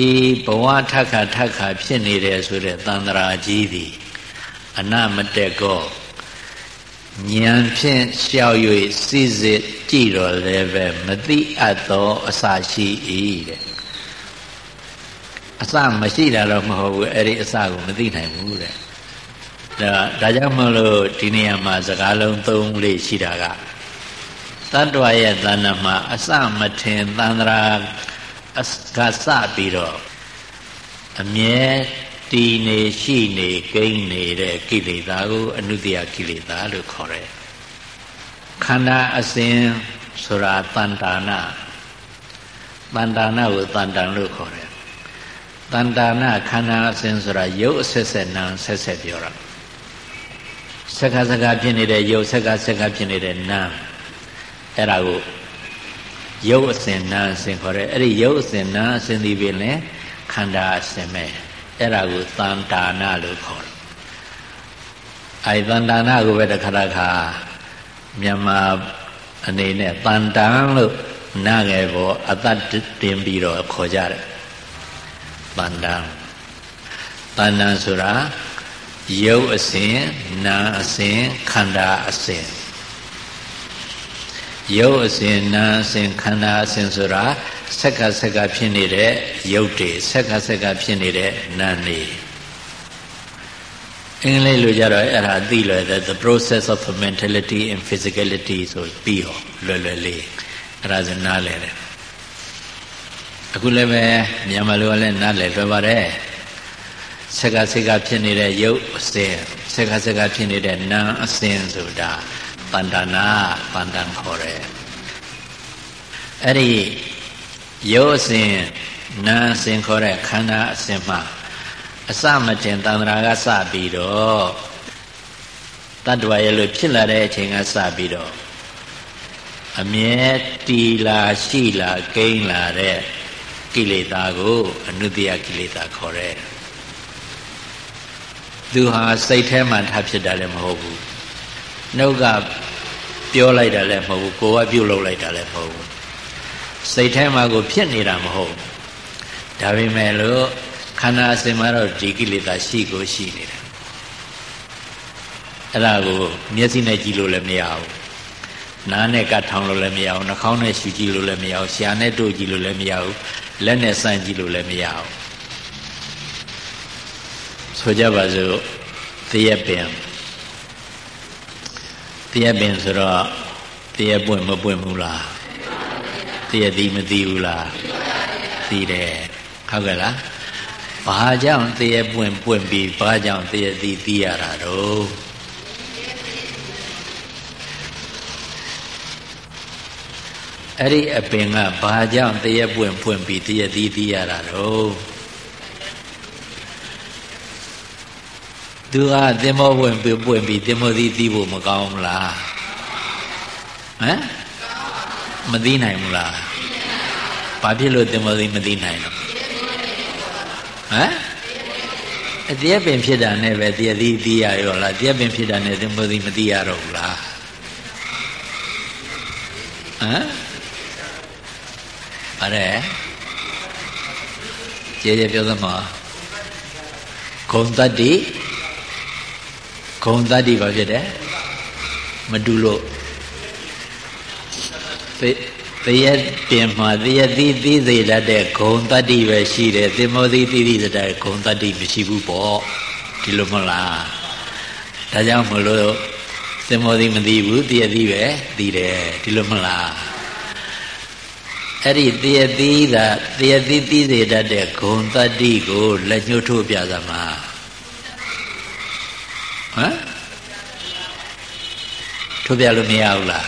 S1: ဤဘဝထခါထခါဖြစ်နေတယ်ဆိုတဲ့တန်တရာကြီးသည်အနမတက်ခောဉာဏ်ဖြင့်ရှောက်၍စိစစ်ကြည့်တော်လည်းပဲမသိအပ်သောအစာရှိ၏တဲ့ အစမရှိတာတော့မဟုတ်ဘူးအဲ့ဒီအစကိုမသိနိုင်ဘူးတဲ့ဒါဒါကြောင့်မလို့ဒီနေရာမှာစကားလုံး၃လေးရှိတာကတတ္တဝရဲ့တဏ္ဍမှာအစမထင်သန္တရာကစပြီးတော့အမြဲတည်နေရှိနေကိန်းနေတဲ့ကိလေသာကိုအနုတ္တယကိလေသာလို့ခေါ်တယ်ခန္ဓာအစဉ်ဆိုတာတန်တာနာတန်တာနာကိုတန်တန်လို့ခေါ်တယ် တန်တာနာခန္ဓာအစဉ်ဆိုတာရုပ်အဆက်ဆက်နာဆက်ဆက်ပြောတာစက္ခစက္ခဖြစ်နေတဲ့ရုပ်စက္ခစက္ခဖြစ်နေတဲ့နာအဲ့ဒါကိုရုပ်အစဉ်နာအစဉ်ခေါ်တယ်အဲ့ဒီရုပ်အစဉ်နာအစဉ်ဒီပင်လေခန္ဓာအစဉ်ပဲအဲ့ဒါကိုတန်တာနာလို့ခေါ်တယ်အဲ့တန်တာနာကိုပဲတခါတခါမြန်မာအနေနဲ့တန်တန်လို့နာငယ်ပေါ်အသက်တင်ပြီးတော့ခေါ်ကြတယ် တန်တန်တဏ္ဍဆိုတာရုပ်အစဉ်နာအစဉ်ခန္ဓာအစဉ်ရုပ်အစဉ်နာအစဉ်ခန္ဓာအစဉ်ဆိုတာဆက်ကဆက်ကဖြစ်နေတဲ့ရုပ်တွေဆက်ကဆက်ကဖြစ်နေတဲ့နာနေအင်္ဂလိပ်လိုကြတော့အဲ့ဒါသိလွယ်တဲ့ the process of mentality and physicality ဆိုပြီးတော့လွယ်လွယ်လေးအဲ့ဒါဆိုနားလည်တယ် အခုလည်းပဲမြန်မာလိုကလည်းနားလည်လွယ်ပါတယ်ဆက်ကဆက်ကဖြစ်နေတဲ့ရုပ်အစဉ်ဆက်ကဆက်ကဖြစ်နေတဲ့နာအစဉ်ဆိုတာတဏ္ဍနာပန္တန်ခေါ်တယ်အဲ့ဒီရုပ်အစဉ်နာအစဉ်ခေါ်တဲ့ခန္ဓာအစဉ်မှာအစမတင်တန္တရာကစပြီးတော့တတ္တဝါရဲ့လို့ဖြစ်လာတဲ့အချိန်ကစပြီးတော့အမြဲတီလာရှိလာကိန်းလာတဲ့ ကိလေသာကိုအနုတ္တိယကိလေသာခေါ်တယ်သူဟာစိတ်ထဲမှာထားဖြစ်တာလည်းမဟုတ်ဘူးနှုတ်ကပြောလိုက်တာလည်းမဟုတ်ဘူးကိုယ်ကပြုတ်လုပ်လိုက်တာလည်းမဟုတ်ဘူးစိတ်ထဲမှာကိုဖြစ်နေတာမဟုတ်ဘူးဒါပေမဲ့လို့ခန္ဓာအစဉ်မှာတော့ဒီကိလေသာရှိကိုရှိနေတယ်အဲ့ဒါကိုမျက်စိနဲ့ကြည့်လို့လည်းမရဘူးနားနဲ့ကတ်ထောင်လို့လည်းမရဘူးနှာခေါင်းနဲ့ရှူကြည့်လို့လည်းမရဘူးရှားနဲ့တို့ကြည့်လို့လည်းမရဘူး လက်နဲ့စမ်းကြည့်လို့လည်းမရဘူးဆိုကြပါစို့တရက်ပင်တရက်ပင်ဆိုတော့တရက်ပွင့်မပွင့်ဘူးလားတရက်ဒီမသိဘူးလားသိတယ်ဟုတ်ကဲ့လားဘာကြောင့်တရက်ပွင့်ပွင့်ပြီးဘာကြောင့်တရက်ဒီသိရတာတော့ အဲ့ဒီအပင်ကဘာကြောင့်တရက်ပွင့်ပွင့်ပြီးတရက်ဒီသိရတာတော့သူကသင်္ဘောပွင့်ပြပွင့်ပြီးသင်္ဘောသီးသီးဖို့မကောင်းဘူးလားဟမ်မသိနိုင်ဘူးလားဘာဖြစ်လို့သင်္ဘောသီးမသိနိုင်တော့ဟမ်အတရားပင်ဖြစ်တာနဲ့ပဲတရားသီးသီးရရောလားတရားပင်ဖြစ်တာနဲ့သင်္ဘောသီးမသိရတော့ဘူးလားဟမ် အဲ့ကျေကျေပြောသမှာဂုံတတ္တိဂုံတတ္တိဘာဖြစ်တယ်မတူလို့တရက်ပြင်မှာတရက်သီးသီးစေတတ်တဲ့ဂုံတတ္တိပဲရှိတယ်သင်္မောသီးသီးသီးတဲ့ဂုံတတ္တိမရှိဘူးပေါ့ဒီလိုမဟုတ်လားဒါကြောင့်မလို့သင်္မောသီးမသိဘူးတရက်သီးပဲသိတယ်ဒီလိုမဟုတ်လား အဲ့ဒီတရက်သီးသာတရက်သီးသီးစေတတ်တဲ့ဂုံတတ္တိကိုလက်ညှိုးထိုးပြသမှာဟမ်ထုတ်ပြလို့မရဘူးလား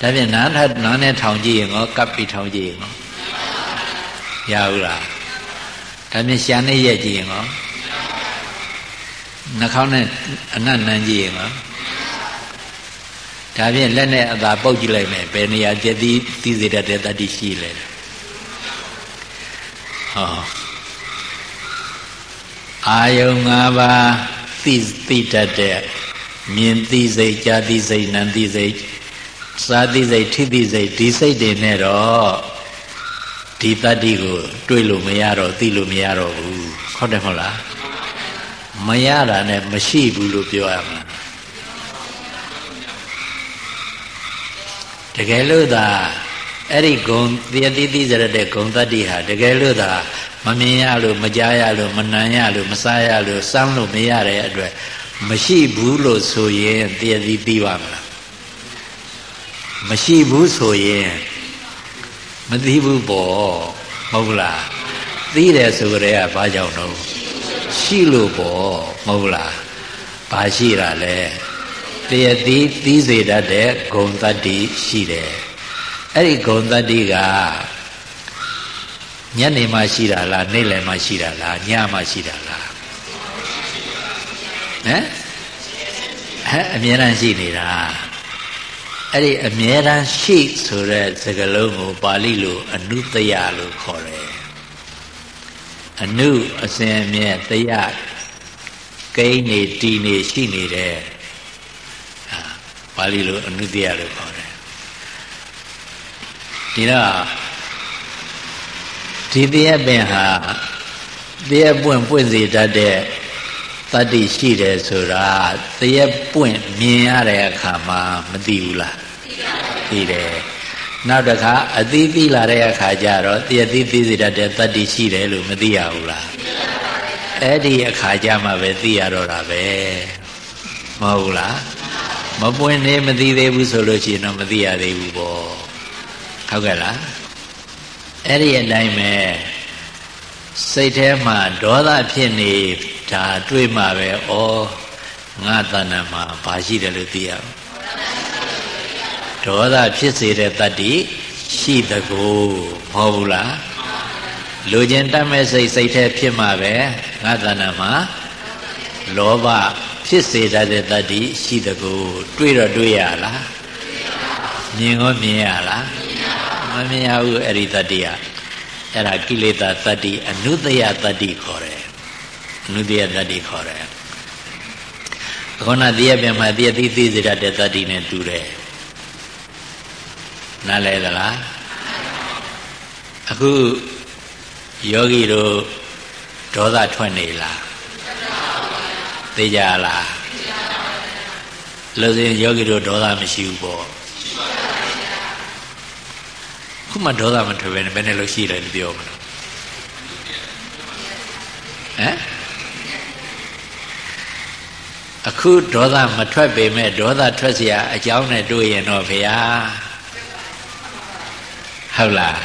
S1: ဒါဖြင့်နားထနားနဲ့ထောင်ကြည့်ရင်ရောကပ်ပြီးထောင်ကြည့်ရင်ရောရဘူးလားဒါဖြင့်ရှာနဲ့ရက်ကြည့်ရင်ရောနှာခေါင်းနဲ့အနတ်နန်းကြည့်ရင်ရော ဒါဖြင့်လက်နဲ့အသာပုတ်ကြည့်လိုက်မယ်ဘယ်နေရာကျက်သီးသီးစေတတ်တဲ့တတ္တိရှိလဲဟောအာယုံ၅ပါးသိသိတတ်တဲ့မြင်သိစိတ်ကြားသိစိတ်နာသိစိတ်စားသိစိတ်ထိသိစိတ်ဒီစိတ်တွေနဲ့တော့ဒီတတ္တိကိုတွေးလို့မရတော့သိလို့မရတော့ဘူးဟုတ်တယ်မဟုတ်လားမရတာနဲ့မရှိဘူးလို့ပြောရမှာ တကယ်လို့သာအဲ့ဒီဂုံတရားတိတိစရတဲ့ဂုံတတ္တိဟာတကယ်လို့သာမမြင်ရလို့မကြားရလို့မနံရလို့မစားရလို့စမ်းလို့မရတဲ့အတွက်မရှိဘူးလို့ဆိုရင်တရားသိသိပါမလားမရှိဘူးဆိုရင်မသိဘူးပေါ့မဟုတ်လားသိတယ်ဆိုကြတဲ့ကဘာကြောင့်တော့ရှိလို့ပေါ့မဟုတ်လားဘာရှိတာလဲ တရားသိသိစေတတ်တဲ့ဂုံတတ္တိရှိတယ်အဲ့ဒီဂုံတတ္တိကညနေမှရှိတာလားနေ့လယ်မှရှိတာလားညမှရှိတာလားဟမ်အဲအမြဲတမ်းရှိနေတာအဲ့ဒီအမြဲတမ်းရှိဆိုတဲ့စကားလုံးကိုပါဠိလိုအနုတယလို့ခေါ်တယ်အနုအစဉ်အမြဲတယကိန်းနေတည်နေရှိနေတယ် ပါဠိလိုအနုတယလို့ခေါ်တယ်ဒီတော့ဒီတရားပင်ဟာတရားပွင့်ပွင့်စေတတ်တဲ့တတ္တိရှိတယ်ဆိုတာတရားပွင့်မြင်ရတဲ့အခါမှာမသိဘူးလားသိတယ်နောက်တစ်ခါအသီးသီးလာတဲ့အခါကျတော့တရားသီးသီးစေတတ်တဲ့တတ္တိရှိတယ်လို့မသိရဘူးလားအဲ့ဒီအခါကျမှပဲသိရတော့တာပဲမဟုတ်လား မပွင့်နေမသိသေးဘူးဆိုလို့ရှိရင်တော့မသိရသေးဘူးပေါ့ဟုတ်ကဲ့လားအဲ့ဒီအတိုင်းပဲစိတ်ထဲမှာဒေါသဖြစ်နေတာတွေးမှပဲဩငါတဏ္ဍမှာဘာရှိတယ်လို့သိရအောင်ဒေါသဖြစ်စေတဲ့တတ္တိရှိတကူမဟုတ်ဘူးလားလူကျင်တတ်မဲ့စိတ်စိတ်ထဲဖြစ်မှပဲငါတဏ္ဍမှာလောဘ ဖြစ်စေတတ်တဲ့တတ္တိရှိတကူတွေးတော့တွေးရလားမြင်ရောမြင်ရလားမမြင်ရဘူးအဲ့ဒီတတ္တိကအဲ့ဒါကိလေသာတတ္တိအနုတယတတ္တိခေါ်တယ်အနုတယတတ္တိခေါ်တယ်ခေါဏတရားပြန်မှာတရားသိသိစေတတ်တဲ့တတ္တိနဲ့တူတယ်နားလဲသလားအခုယောဂီတို့ဒေါသထွက်နေလား သိကြလားလို့ဆိုရင်ယောဂီတို့ဒေါသမရှိဘူးပေါ့ခုမှဒေါသမထွက်ပဲဘယ်နဲ့လို့ရှိတယ်ပြောမလို့ဟမ်အခုဒေါသမထွက်ပေမဲ့ဒေါသထွက်เสียအကြောင်းနဲ့တွေ့ရင်တော့ဖေဟာဟုတ်လား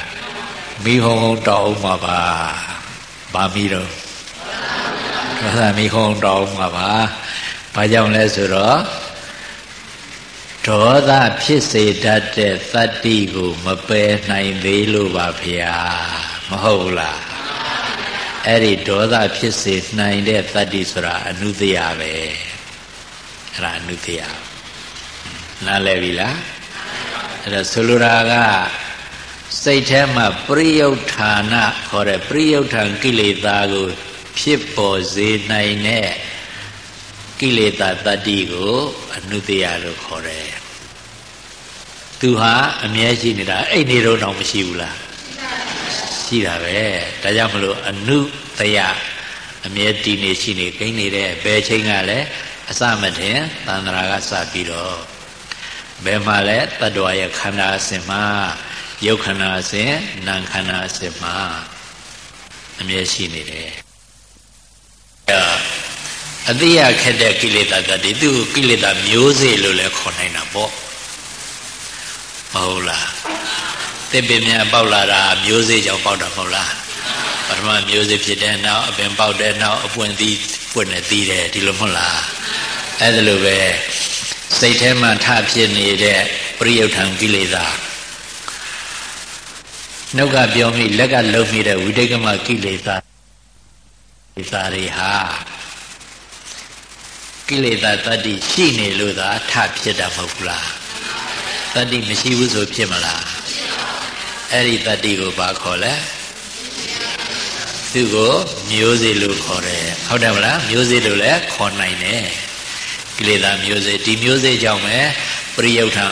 S1: မိဟုံဟုံတောင်းမှာပါဗာမိတော့ ဒေါသမိဟုံတောင်းမှာပါဘာကြောင့်လဲဆိုတော့ဒေါသဖြစ်စေတတ်တဲ့သတ္တိကိုမပယ်နိုင်သေးလို့ပါဗျာမဟုတ်လားအဲ့ဒီဒေါသဖြစ်စေနိုင်တဲ့သတ္တိဆိုတာအနုတ္တယပဲအဲ့ဒါအနုတ္တယနားလည်ပြီလားအဲ့ဒါဆိုလိုတာကစိတ်ထဲမှာပရိယုဌာနခေါ်တဲ့ပရိယုဌံကိလေသာကို ဖြစ်ပေါ်စေနိုင်တဲ့ကိလေသာတတ္တိကိုအနုတ္တယလို့ခေါ်တယ်သူဟာအမြဲရှိနေတာအဲ့နေတော့တော့မရှိဘူးလားရှိတာပဲဒါကြောင့်မလို့အနုတ္တယအမြဲတည်နေရှိနေကိန်းနေတဲ့ဘယ်ချိန်ကလည်းအစမထင်သန္တရာကစပြီးတော့ဘယ်မှာလဲတတ္တဝရဲ့ခန္ဓာအစဉ်မှာရုပ်ခန္ဓာအစဉ်နာမ်ခန္ဓာအစဉ်မှာအမြဲရှိနေတယ် အတိယခက်တဲ့ကိလေသာတည်းသူ့ကိလေသာမျိုးစေ့လို့လည်းခေါ်နိုင်တာပေါ့မဟုတ်လားတစ်ပင်များပေါက်လာတာမျိုးစေ့ကြောင့်ပေါက်တာမဟုတ်လားပထမမျိုးစေ့ဖြစ်တဲ့နောက်အပင်ပေါက်တဲ့နောက်အပွင့်သီးပွင့်နေသီးတယ်ဒီလိုမဟုတ်လားအဲ့ဒါလိုပဲစိတ်ထဲမှာထဖြစ်နေတဲ့ပရိယုထံကိလေသာနှုတ်ကပြောမိလက်ကလုံးမိတဲ့ဝိတိကမကိလေသာ ကိလေသာတွေဟာကိလေသာတတ္တိရှိနေလို့သာထဖြစ်တာမဟုတ်ဘူးလားတတ္တိမရှိဘူးဆိုဖြစ်မလားအဲ့ဒီတတ္တိကိုဘာခေါ်လဲသူကိုမျိုးစေ့လို့ခေါ်တယ်ဟုတ်တယ်မလားမျိုးစေ့လို့လည်းခေါ်နိုင်တယ်ကိလေသာမျိုးစေ့ဒီမျိုးစေ့ကြောင့်ပဲပရိယုထံ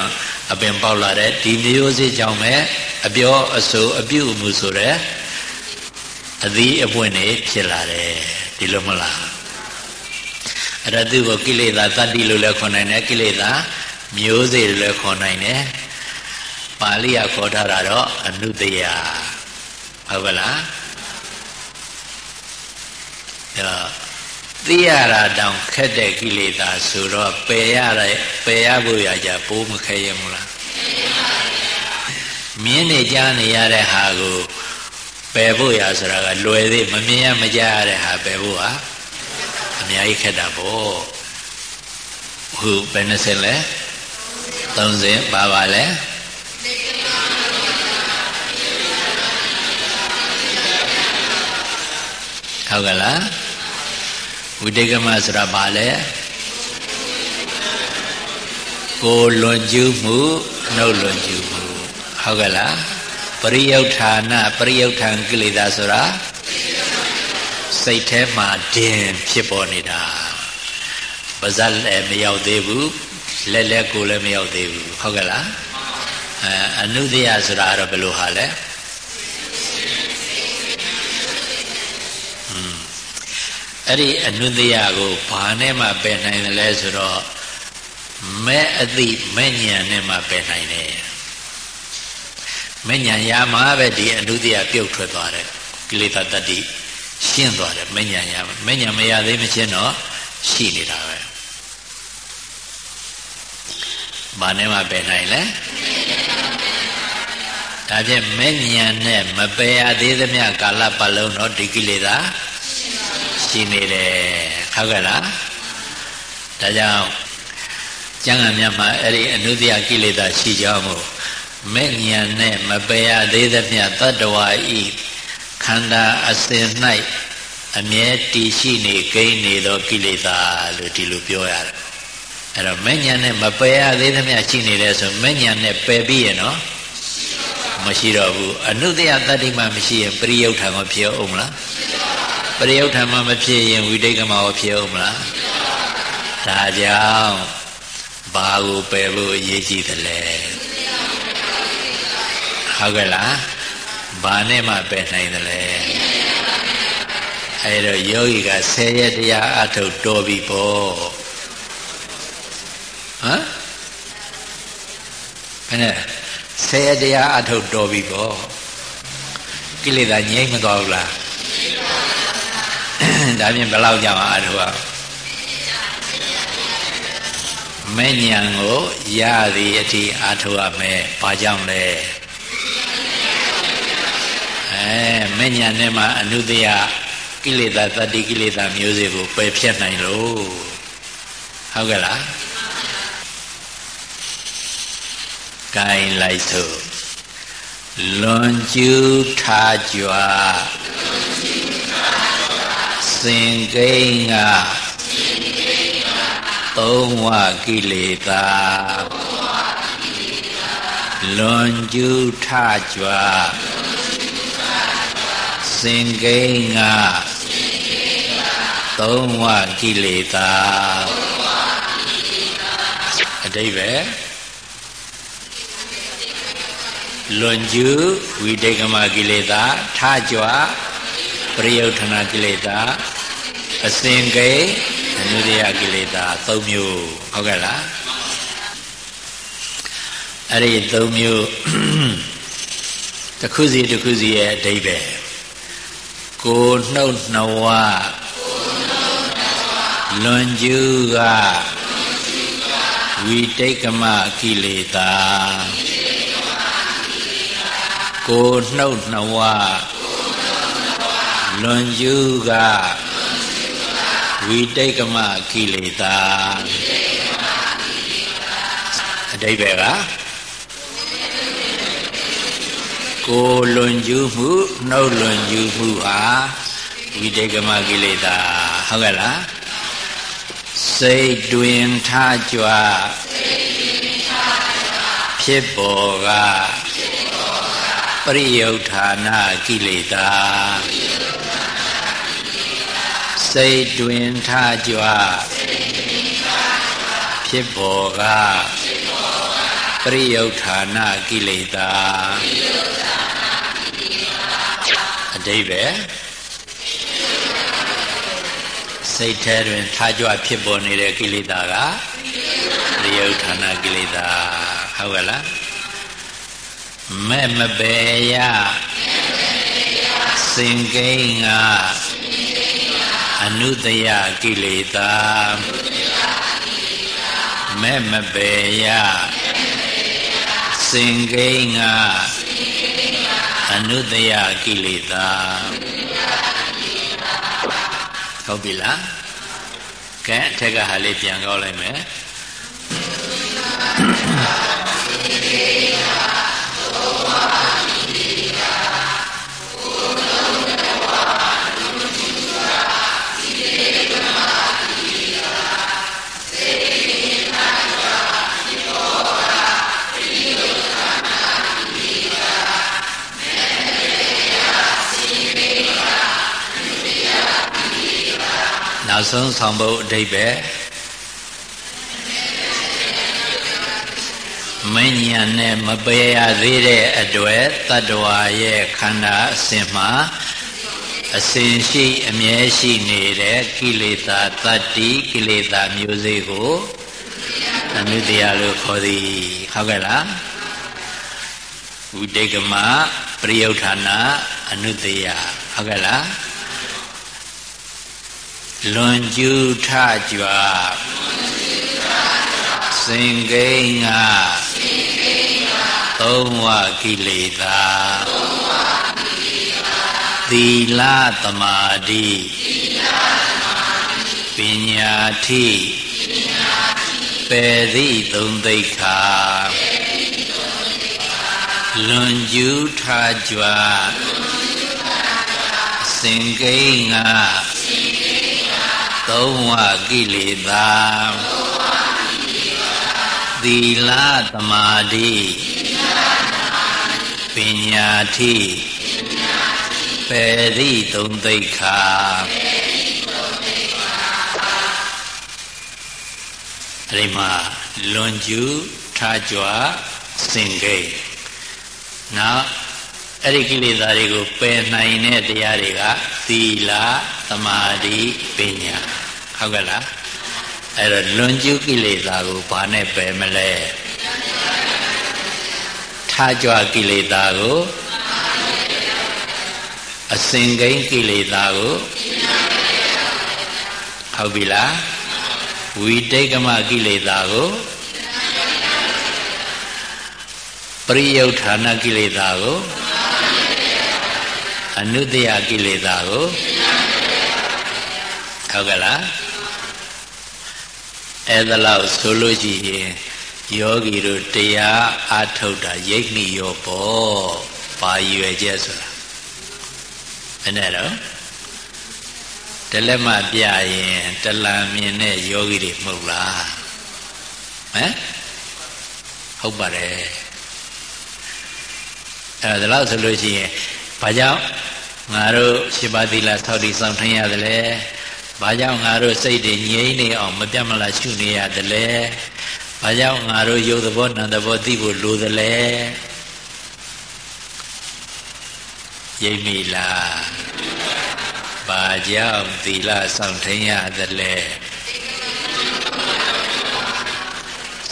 S1: အပင်ပေါက်လာတဲ့ဒီမျိုးစေ့ကြောင့်ပဲအပြောအဆိုအပြုအမူဆိုတဲ့ အသီးအပွင့်တွေဖြစ်လာတယ်ဒီလိုမလားအဲ့ဒါသူ့ကိုကိလေသာတတ္တိလို့လည်းခေါ်နိုင်တယ်ကိလေသာမျိုးစေ့လို့လည်းခေါ်နိုင်တယ်ပါဠိကခေါ်ထားတာတော့အနုတယဟုတ်ပါလားအဲ့တော့သိရတာတောင်ခက်တဲ့ကိလေသာဆိုတော့ပယ်ရတဲ့ပယ်ရဖို့ရကြပိုးမခဲရမလားမြင်းနေကြားနေရတဲ့ဟာကို ပယ်ဖို့ရဆိုတာကလွယ်သေးမမြင်ရမကြားရတဲ့ဟာပယ်ဖို့ဟာအများကြီးခက်တာပေါ့ဟုတ်ဘယ်နှစင်လဲ30ပါပါလဲဟုတ်ကလားဝိတေကမဆိုတာဘာလဲကိုလွန်ကျူးမှုနှုတ်လွန်ကျူးမှုဟုတ်ကလား ပရိယုဌာနပရိယုဌံကိလေသာဆိုတာစိတ်ထဲမှာတင်ဖြစ်ပေါ်နေတာပါဇက်လည်းမရောက်သေးဘူးလက်လက်ကိုလည်းမရောက်သေးဘူးဟုတ်ကဲ့လားအဲအနုတယဆိုတာကတော့ဘယ်လိုဟာလဲอืมအဲ့ဒီအနုတ္တယကိုဘာနဲ့မှပယ်နိုင်တယ်လဲဆိုတော့မဲ့အသိမဲ့ဉာဏ်နဲ့မှပယ်နိုင်တယ် မဲ့ဉာဏ်ရမှာပဲဒီအနုတ္တယပြုတ်ထွက်သွားတယ်ကိလေသာတတ္တိရှင်းသွားတယ်မဲ့ဉာဏ်ရမှာမဲ့ဉာဏ်မရသေးမချင်းတော့ရှိနေတာပဲဘာနဲ့မှပယ်နိုင်လဲဒါဖြင့်မဲ့ဉာဏ်နဲ့မပယ်ရသေးသမျှကာလပတ်လုံးတော့ဒီကိလေသာရှိနေတယ်ဟုတ်ကဲ့လားဒါကြောင့်ကျမ်းဂန်မြတ်မှာအဲ့ဒီအနုတ္တယကိလေသာရှိကြောင်းကို မဲ့ဉာဏ်နဲ့မပယ်ရသေးသမျှတတ္တဝါဤခန္ဓာအစဉ်၌အမြဲတည်ရှိနေကိန်းနေသောကိလေသာလို့ဒီလိုပြောရတယ်အဲ့တော့မဲ့ညာနဲ့မပယ်ရသေးသမျှရှိနေတယ်ဆိုမဲ့ညာနဲ့ပယ်ပြီးရနော်မရှိတော့ဘူးအနုတ္တယတတ္တိမှမရှိရင်ပရိယုထံကိုဖြစ်အောင်မလားပရိယုထံမှမဖြစ်ရင်ဝိတိတ်ကမကိုဖြစ်အောင်မလားဒါကြောင့်ဘာကိုပယ်ဖို့အရေးကြီးသလဲ ဟုတ်ကဲ့လားဘာနဲ့မှပယ်နိုင်သလဲအဲတော့ယောဂီက10ရက်တရားအထုတ်တော်ပြီပေါ့ဟမ်ဘယ်နဲ့10ရက်တရားအထုတ်တော်ပြီပေါ့ကိလေသာငြိမ့်မသွားဘူးလားဒါဖြင့်ဘယ်လောက်ကြာမှအထုတ်အောင်မဲ့ညံကိုရသည်အထိအာထုတ်ရမယ်။ဘာကြောင့်လဲ။အဲ မဲ့ညံနဲ့မှအနုတ္တယကိလေသာတတိကိလေသာမျိုးစေ့ကိုပယ်ဖြတ်နိုင်လို့ဟုတ်ကဲ့လား။ကိုင်လိုက်ဆိုလွန်ကျူးထားကြွားစင်ကိန်းကသုံးဝကိလေသာလွန်ကျူးထကြွ စင်ကိန်းကသုံးဝကိလေသာအတိဘယ်လွန်ကျူးဝိတေကမကိလေသာထကြွပရိယုထနာကိလေသာအစင်ကိန်းအနုရိယကိလေသာ၃မျိုးဟုတ်ကဲ့လားအဲ့ဒီ၃မျိုးတစ်ခုစီတစ်ခုစီရဲ့အဓိပ္ပာယ် ကိုနှုတ်နှဝလွန်ကျူးကဝိတိတ်ကမကိလေသာကိုနှုတ်နှဝလွန်ကျူးကဝိတိတ်ကမကိလေသာအတိဘယ်က ကိုလွန်ကျူးမှုနှုတ်လွန်ကျူးမှုဟာဝိတိတ်ကမကိလေသာဟုတ်ကဲ့လားစိတ်တွင်ထားကြွဖြစ်ပေါ်ကပရိယုဌာဏကိလေသာစိတ်တွင်ထကြွဖြစ်ပေါ်ကပရိယုဌာဏကိလေသာအ တိဘယ်စိတ်ထဲတွင်ထကြွဖြစ်ပေါ်နေတဲ့ကိလေသာကပရိယုဌာဏကိလေသာဟုတ်ကဲ့လားမဲ့မပေယစင်ကိန်းကအနုတယကိလေသာမဲ့မပေယစင်ကိန်းက အနုတယကိလေသာဟုတ်ပြီလားကဲအထက်ကဟာလေးပြန်ကောက်လိုက်မယ် နောက်ဆုံးဆောင်ဖို့အဓိပ္ပာယ်မဉ္ဇဏ်နဲ့မပယ်ရသေးတဲ့အတွက်တတ္တဝါရဲ့ခန္ဓာအစဉ်မှာအစဉ်ရှိအမြဲရှိနေတဲ့ကိလေသာတတ္တိကိလေသာမျိုးစေ့ကိုအနုတ္တယလို့ခေါ်သည်ဟုတ်ကဲ့လားဝိတေကမပရိယုဌာနာအနုတ္တယဟုတ်ကဲ့လား လွန်ကျူးထကြွစင်ကိန်းကသုံးဝကိလေသာသီလသမာဓိပညာထိပေသည့်သုံးသိက္ခာလွန်ကျူးထကြွစင်ကိန်းက သုံးဝကိလေသာသီလသမာဓိပညာထိပေသည့်သုံးသိက္ခာအဲ့ဒီမှာလွန်ကျူးထားကြွစင်ကိန်းနောက်အဲ့ဒီကိလေသာတွေကိုပယ်နိုင်တဲ့တရားတွေကသီလသမာဓိပညာ ဟုတ်ကဲ့လားအဲ့တော့လွန်ကျူးကိလေသာကိုဘာနဲ့ပယ်မလဲထားကြွကိလေသာကိုအစင်ကိန်းကိလေသာကိုဟုတ်ပြီလားဝိတိတ်ကမကိလေသာကိုပရိယုဌာဏကိလေသာကိုအနုတ္တယကိလေသာကိုဟုတ်ကဲ့လား အဲ့ဒါလို့ဆိုလို့ရှိရင်ယောဂီတို့တရားအထုတ်တာရိပ်မိရောပေါ့ဘာရွယ်ချက်ဆိုတာဘယ်နဲ့တော့တလက်မပြရင်တလံမြင်တဲ့ယောဂီတွေမဟုတ်လားဟမ်ဟုတ်ပါတယ်အဲဒါလို့ဆိုလို့ရှိရင်ဘာကြောင့်ငါတို့ရှိပါသီလသောက်တည်ဆောင်ထင်ရတယ်လဲ ဘာကြောင့်ငါတို့စိတ်တွေငြိမ့်နေအောင်မပြတ်မလားရှုနေရတယ်လဲဘာကြောင့်ငါတို့ယုတ်သဘောနံသဘောသိဖို့လိုသလဲရိပ်မိလားဘာကြောင့်သီလဆောင်ထင်ရသလဲ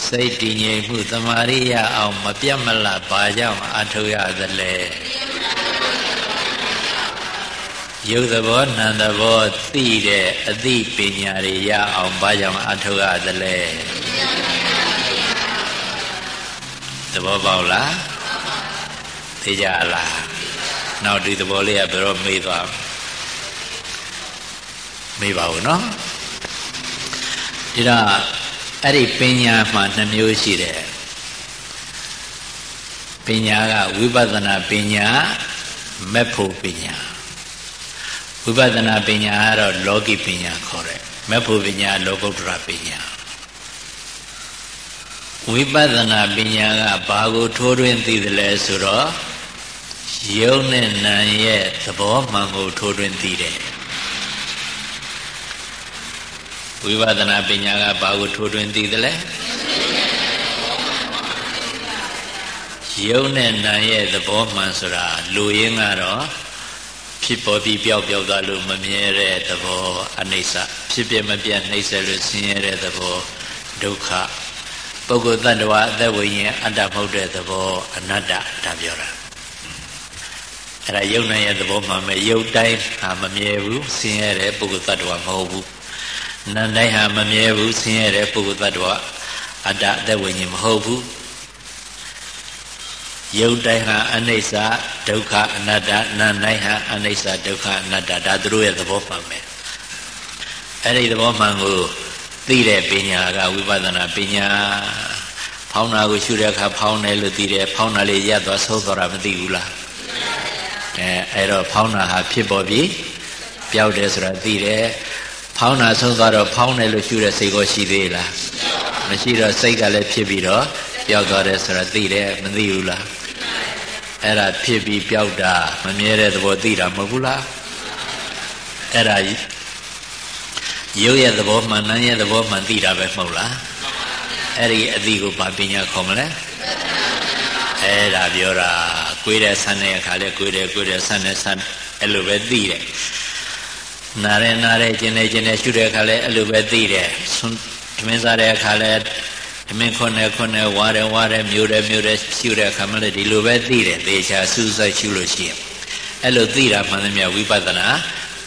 S1: စိတ်တည်ငြိမ်မှုသမာရိယအောင်မပြတ်မလားဘာကြောင့်အထောက်ရသလဲ ယုတ်သဘောနံသဘောသိတဲ့အသိပညာတွေရအောင်ဘာကြောင့်အထောက်ရသလဲသဘောပေါက်လားသိကြလားနောက်ဒီသဘောလေးကဘယ်တော့မေးသွားမေးပါဦးနော်ဒီတော့အဲ့ဒီပညာမှာနှမျိုးရှိတယ်ပညာကဝိပဿနာပညာမက်ဖို့ပညာ ဝိပဿနာပညာကတော့လောကီပညာခေါ်တယ်မက်ဖို့ပညာလောကုတ္တရာပညာဝိပဿနာပညာကဘာကိုထိုးထွင်းသိတယ်လဲဆိုတော့ယုံနဲ့နာရဲ့သဘောမှန်ကိုထိုးထွင်းသိတယ်ဝိပဿနာပညာကဘာကိုထိုးထွင်းသိတယ်လဲယုံနဲ့နာရဲ့သဘောမှန်ဆိုတာလူရင်းကတော့ ဖြစ်ပေါ်ပြီးပျောက်ပျောက်သွားလို့မမြဲတဲ့သဘောအနိစ္စဖြစ်ပြမပြတ်နှိမ့်ဆက်လို့ဆင်းရဲတဲ့သဘောဒုက္ခပုဂ္ဂိုလ်တ attva အသက်ဝိညာဉ်အတ္တမဟုတ်တဲ့သဘောအနတ္တဒါပြောတာအဲ့ဒါယုံနဲ့ရဲ့သဘောမှန်ပဲယုတ်တိုင်းဟာမမြဲဘူးဆင်းရဲတဲ့ပုဂ္ဂိုလ်တ attva မဟုတ်ဘူးနန္တိုင်းဟာမမြဲဘူးဆင်းရဲတဲ့ပုဂ္ဂိုလ်တ attva အတ္တအသက်ဝိညာဉ်မဟုတ်ဘူး ယုတ်တိုင်းဟာအနိစ္စဒုက္ခအနတ္တနန္တိုင်းဟာအနိစ္စဒုက္ခအနတ္တဒါသူတို့ရဲ့သဘောမှန်ပဲအဲ့ဒီသဘောမှန်ကိုသိတဲ့ပညာကဝိပဿနာပညာဖောင်းတာကိုရှုတဲ့အခါဖောင်းတယ်လို့သိတယ်ဖောင်းတာလေးရပ်သွားဆုံးသွားတာမသိဘူးလားအဲအဲ့တော့ဖောင်းတာဟာဖြစ်ပေါ်ပြီးပျောက်တယ်ဆိုတာသိတယ်ဖောင်းတာဆုံးသွားတော့ဖောင်းတယ်လို့ရှုတဲ့စိတ်ကိုရှိသေးလားမရှိတော့စိတ်ကလည်းဖြစ်ပြီးတော့ပျောက်သွားတယ်ဆိုတာသိတယ်မသိဘူးလား အဲ့ဒါဖြစ်ပြီးပျောက်တာမမြဲတဲ့သဘောသိတာမဟုတ်ဘူးလားအဲ့ဒါရုပ်ရဲ့သဘောမှန်နာရဲ့သဘောမှန်သိတာပဲမဟုတ်လားအဲ့ဒီအသိကိုဘာပညာခေါ်မလဲအဲ့ဒါပြောတာကိုယ်တဲ့ဆန်းတဲ့အခါလဲကိုယ်တဲ့ကိုယ်တဲ့ဆန်းတဲ့ဆန်းအဲ့လိုပဲသိတယ်နာရဲနာရဲကျင်နေကျင်နေရှုတဲ့အခါလဲအဲ့လိုပဲသိတယ်ဓမင်းစားတဲ့အခါလဲ ဓမင်းခွန်းနဲ့ခွန်းနဲ့ဝါတယ်ဝါတယ်မျိုးတယ်မျိုးတယ်ရှုတဲ့အခါမှလည်းဒီလိုပဲသိတယ်သေချာစူးစိုက်ရှုလို့ရှိရင်အဲ့လိုသိတာမှန်သမျှဝိပဿနာ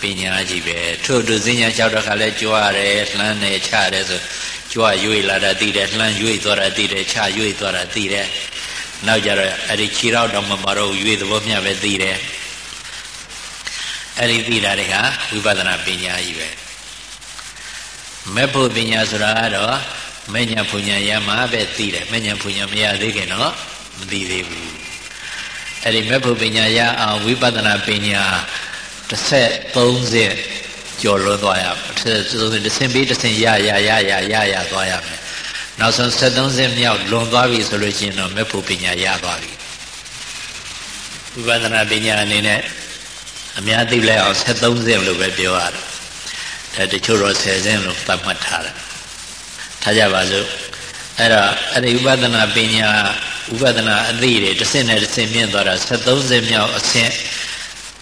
S1: ပညာကြီးပဲထို့သူစဉ္ညာလျှောက်တဲ့အခါလဲကြွားတယ်လှမ်းတယ်ချတယ်ဆိုကြွားရွေ့လာတာသိတယ်လှမ်းရွေ့သွားတာသိတယ်ချရွေ့သွားတာသိတယ်နောက်ကြတော့အဲ့ဒီခြေတော့တော့မမတော့ရွေ့သဘောမျှပဲသိတယ်အဲ့ဒီသိတာတွေဟာဝိပဿနာပညာကြီးပဲမဲ့ဖို့ပညာဆိုတာကတော့ မဲ့ညာဖူညာရမှာပဲသိတယ်မဲ့ညာဖူညာမရသေးခင်တော့မသိသေးဘူးအဲ့ဒီမဲ့ဖို့ပညာရအောင်ဝိပဿနာပညာတစ်ဆက်30ကျော်လွန်သွားရတစ်ဆက်တစ်ဆင့်ပြီးတစ်ဆင့်ရရရရရရသွားရမယ်နောက်ဆုံး73ဆင့်မြောက်လွန်သွားပြီဆိုလို့ရှိရင်တော့မဲ့ဖို့ပညာရသွားပြီဝိပဿနာပညာအနေနဲ့အများသိလဲအောင်73ဆင့်လို့ပဲပြောရတယ်ဒါတချို့တော့10ဆင့်လို့သတ်မှတ်ထားတယ် ထားကြပါစို့အဲ့တော့အဲ့ဒီဥပဒနာပညာဥပဒနာအသိတွေတစ်ဆင့်နဲ့တစ်ဆင့်မြင့်သွားတာ73ဆင့်မြောက်အဆင့်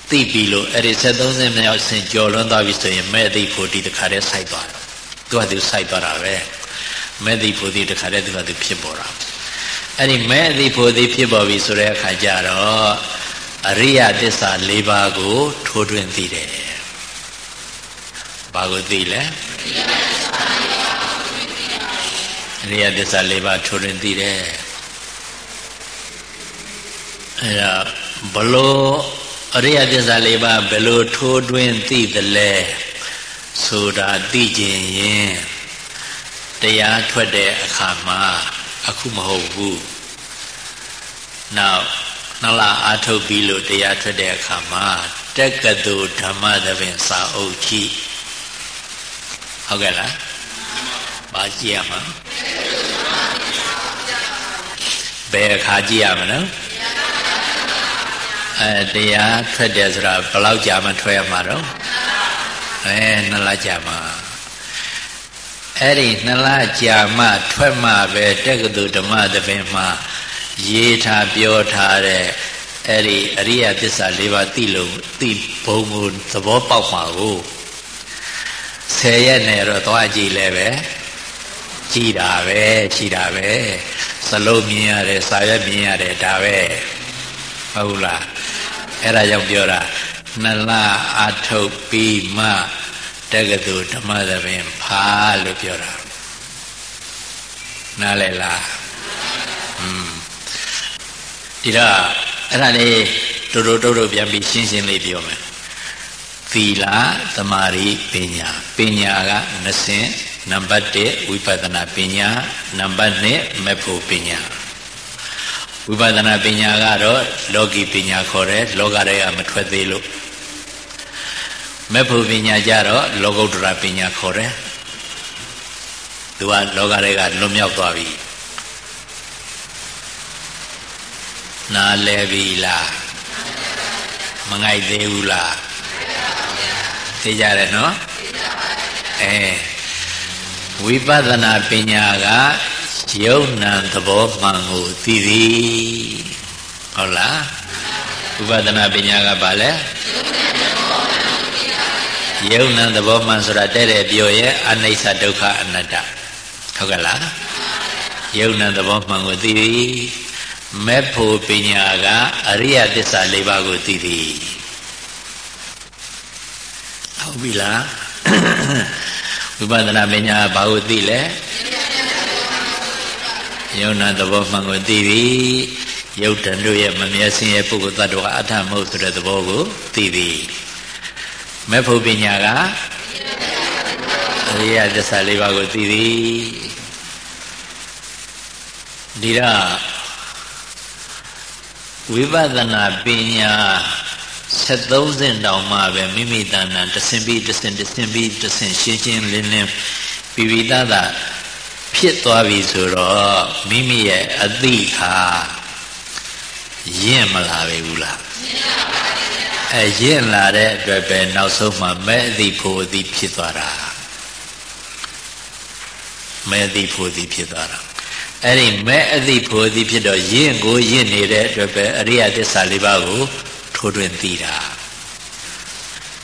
S1: သိပြီလို့အဲ့ဒီ73ဆင့်မြောက်အဆင့်ကျော်လွန်သွားပြီဆိုရင်မဲ့သိဖို့ဒီတခါတည်းစိုက်သွားတယ်သူကသူစိုက်သွားတာပဲမဲ့သိဖို့ဒီတခါတည်းသူကသူဖြစ်ပေါ်တာအဲ့ဒီမဲ့သိဖို့ဒီဖြစ်ပေါ်ပြီဆိုတဲ့အခါကျတော့အရိယသစ္စာ၄ပါးကို ထိုးထွင်းသိတယ်ဘာကိုသိလဲအ ရိယသစ္စာ၄ပါးထိုးထွင်းသိတယ်အဲ့ဒါဘလို့အရိယသစ္စာ၄ပါးဘယ်လိုထိုးထွင်းသိသလဲဆိုတာသိခြင်းရင်တရားထွက်တဲ့အခါမှာအခုမဟုတ်ဘူးနောက်နှစ်လအာထုတ်ပြီးလို့တရားထွက်တဲ့အခါမှာတက္ကသိုလ်ဓမ္မသဘင်စာအုပ်ကြည့်ဟုတ်ကဲ့လားဘာကြည့်ရမှာ ဘယ်အခါကြည့်ရမလဲအဲတရားထွက်တယ်ဆိုတာဘယ်လောက်ကြာမှထွက်ရမှာတော့အဲနှစ်လကြာမှအဲ့ဒီနှစ်လကြာမှထွက်မှပဲတက္ကသိုလ်ဓမ္မသဘင်မှာရေးထားပြောထားတဲ့အဲ့ဒီအရိယသစ္စာ၄ပါးသိလို့သိဘုံကိုသဘောပေါက်မှာကို10ရက်နဲ့တော့သွားကြည့်လဲပဲ ကြည်တာပဲကြည်တာပဲစလုံးမြင်ရတယ်စာရွက်မြင်ရတယ်ဒါပဲဟုတ်လားအဲ့ဒါကြောင့်ပြောတာနှစ်လအထုတ်ပြီးမှတက္ကသိုလ်ဓမ္မသဘင်ဖာလို့ပြောတာနားလည်လားอืมဒီတော့အဲ့ဒါလေးတို့တို့တို့တို့ပြန်ပြီးရှင်းရှင်းလေးပြောမယ်သီလသမာဓိပညာပညာက20 နံပါတ်1ဝိပဿနာပညာနံပါတ်2မေဖို့ပညာဝိပဿနာပညာကတော့လောကီပညာခေါ်တယ်လောကတွေကမထွက်သေးလို့မေဖို့ပညာကြတော့လောကုတ္တရာပညာခေါ်တယ်သူကလောကတွေကလွတ်မြောက်သွားပြီနားလဲပြီလားမငိုက်သေးဘူးလားသိကြတယ်နော်အဲ ဝိပဿနာပညာကယုံနံသဘောမှန်ကိုသိသည်ဟုတ်လားဝိပဿနာပညာကဘာလဲယုံနံသဘောမှန်ဆိုတာတဲ့တဲ့ပြောရဲ့အနိစ္စဒုက္ခအနတ္တဟုတ်ကဲ့လားယုံနံသဘောမှန်ကိုသိသည်မဲ့ဖို့ပညာကအရိယသစ္စာ၄ပါးကိုသိသည်ဟုတ်ပြီလား ဝိပဿနာပညာဘာကိုသိလဲယုံနာသဘောမှန်ကိုသိပြီယုတ်တန်တို့ရဲ့မမျက်စင်ရဲ့ပုဂ္ဂိုလ်တ attva အထမဟုတ်ဆိုတဲ့သဘောကိုသိပြီမဲ့ဖို့ပညာကအရိယသစ္စာ၄ပါးကိုသိသည်ဒီတော့ဝိပဿနာပညာ 73စင်တောင်မှပဲမိမိတဏ္ဍာတဆင်ပြီးတဆင်တဆင်ပြီးတဆင်ရှင်းရှင်းလင်းလင်းပိပိသတာဖြစ်သွားပြီဆိုတော့မိမိရဲ့အသိဟာရင့်မလာပြီဘူးလားအဲရင့်လာတဲ့အတွက်ပဲနောက်ဆုံးမှမဲ့အသိဖို့အသိဖြစ်သွားတာမဲ့အသိဖို့အသိဖြစ်သွားတာအဲ့ဒီမဲ့အသိဖို့သည်ဖြစ်တော့ယင့်ကိုယင့်နေတဲ့အတွက်ပဲအရိယသစ္စာလေးပါးကို ထိုးထွင်းသိတာ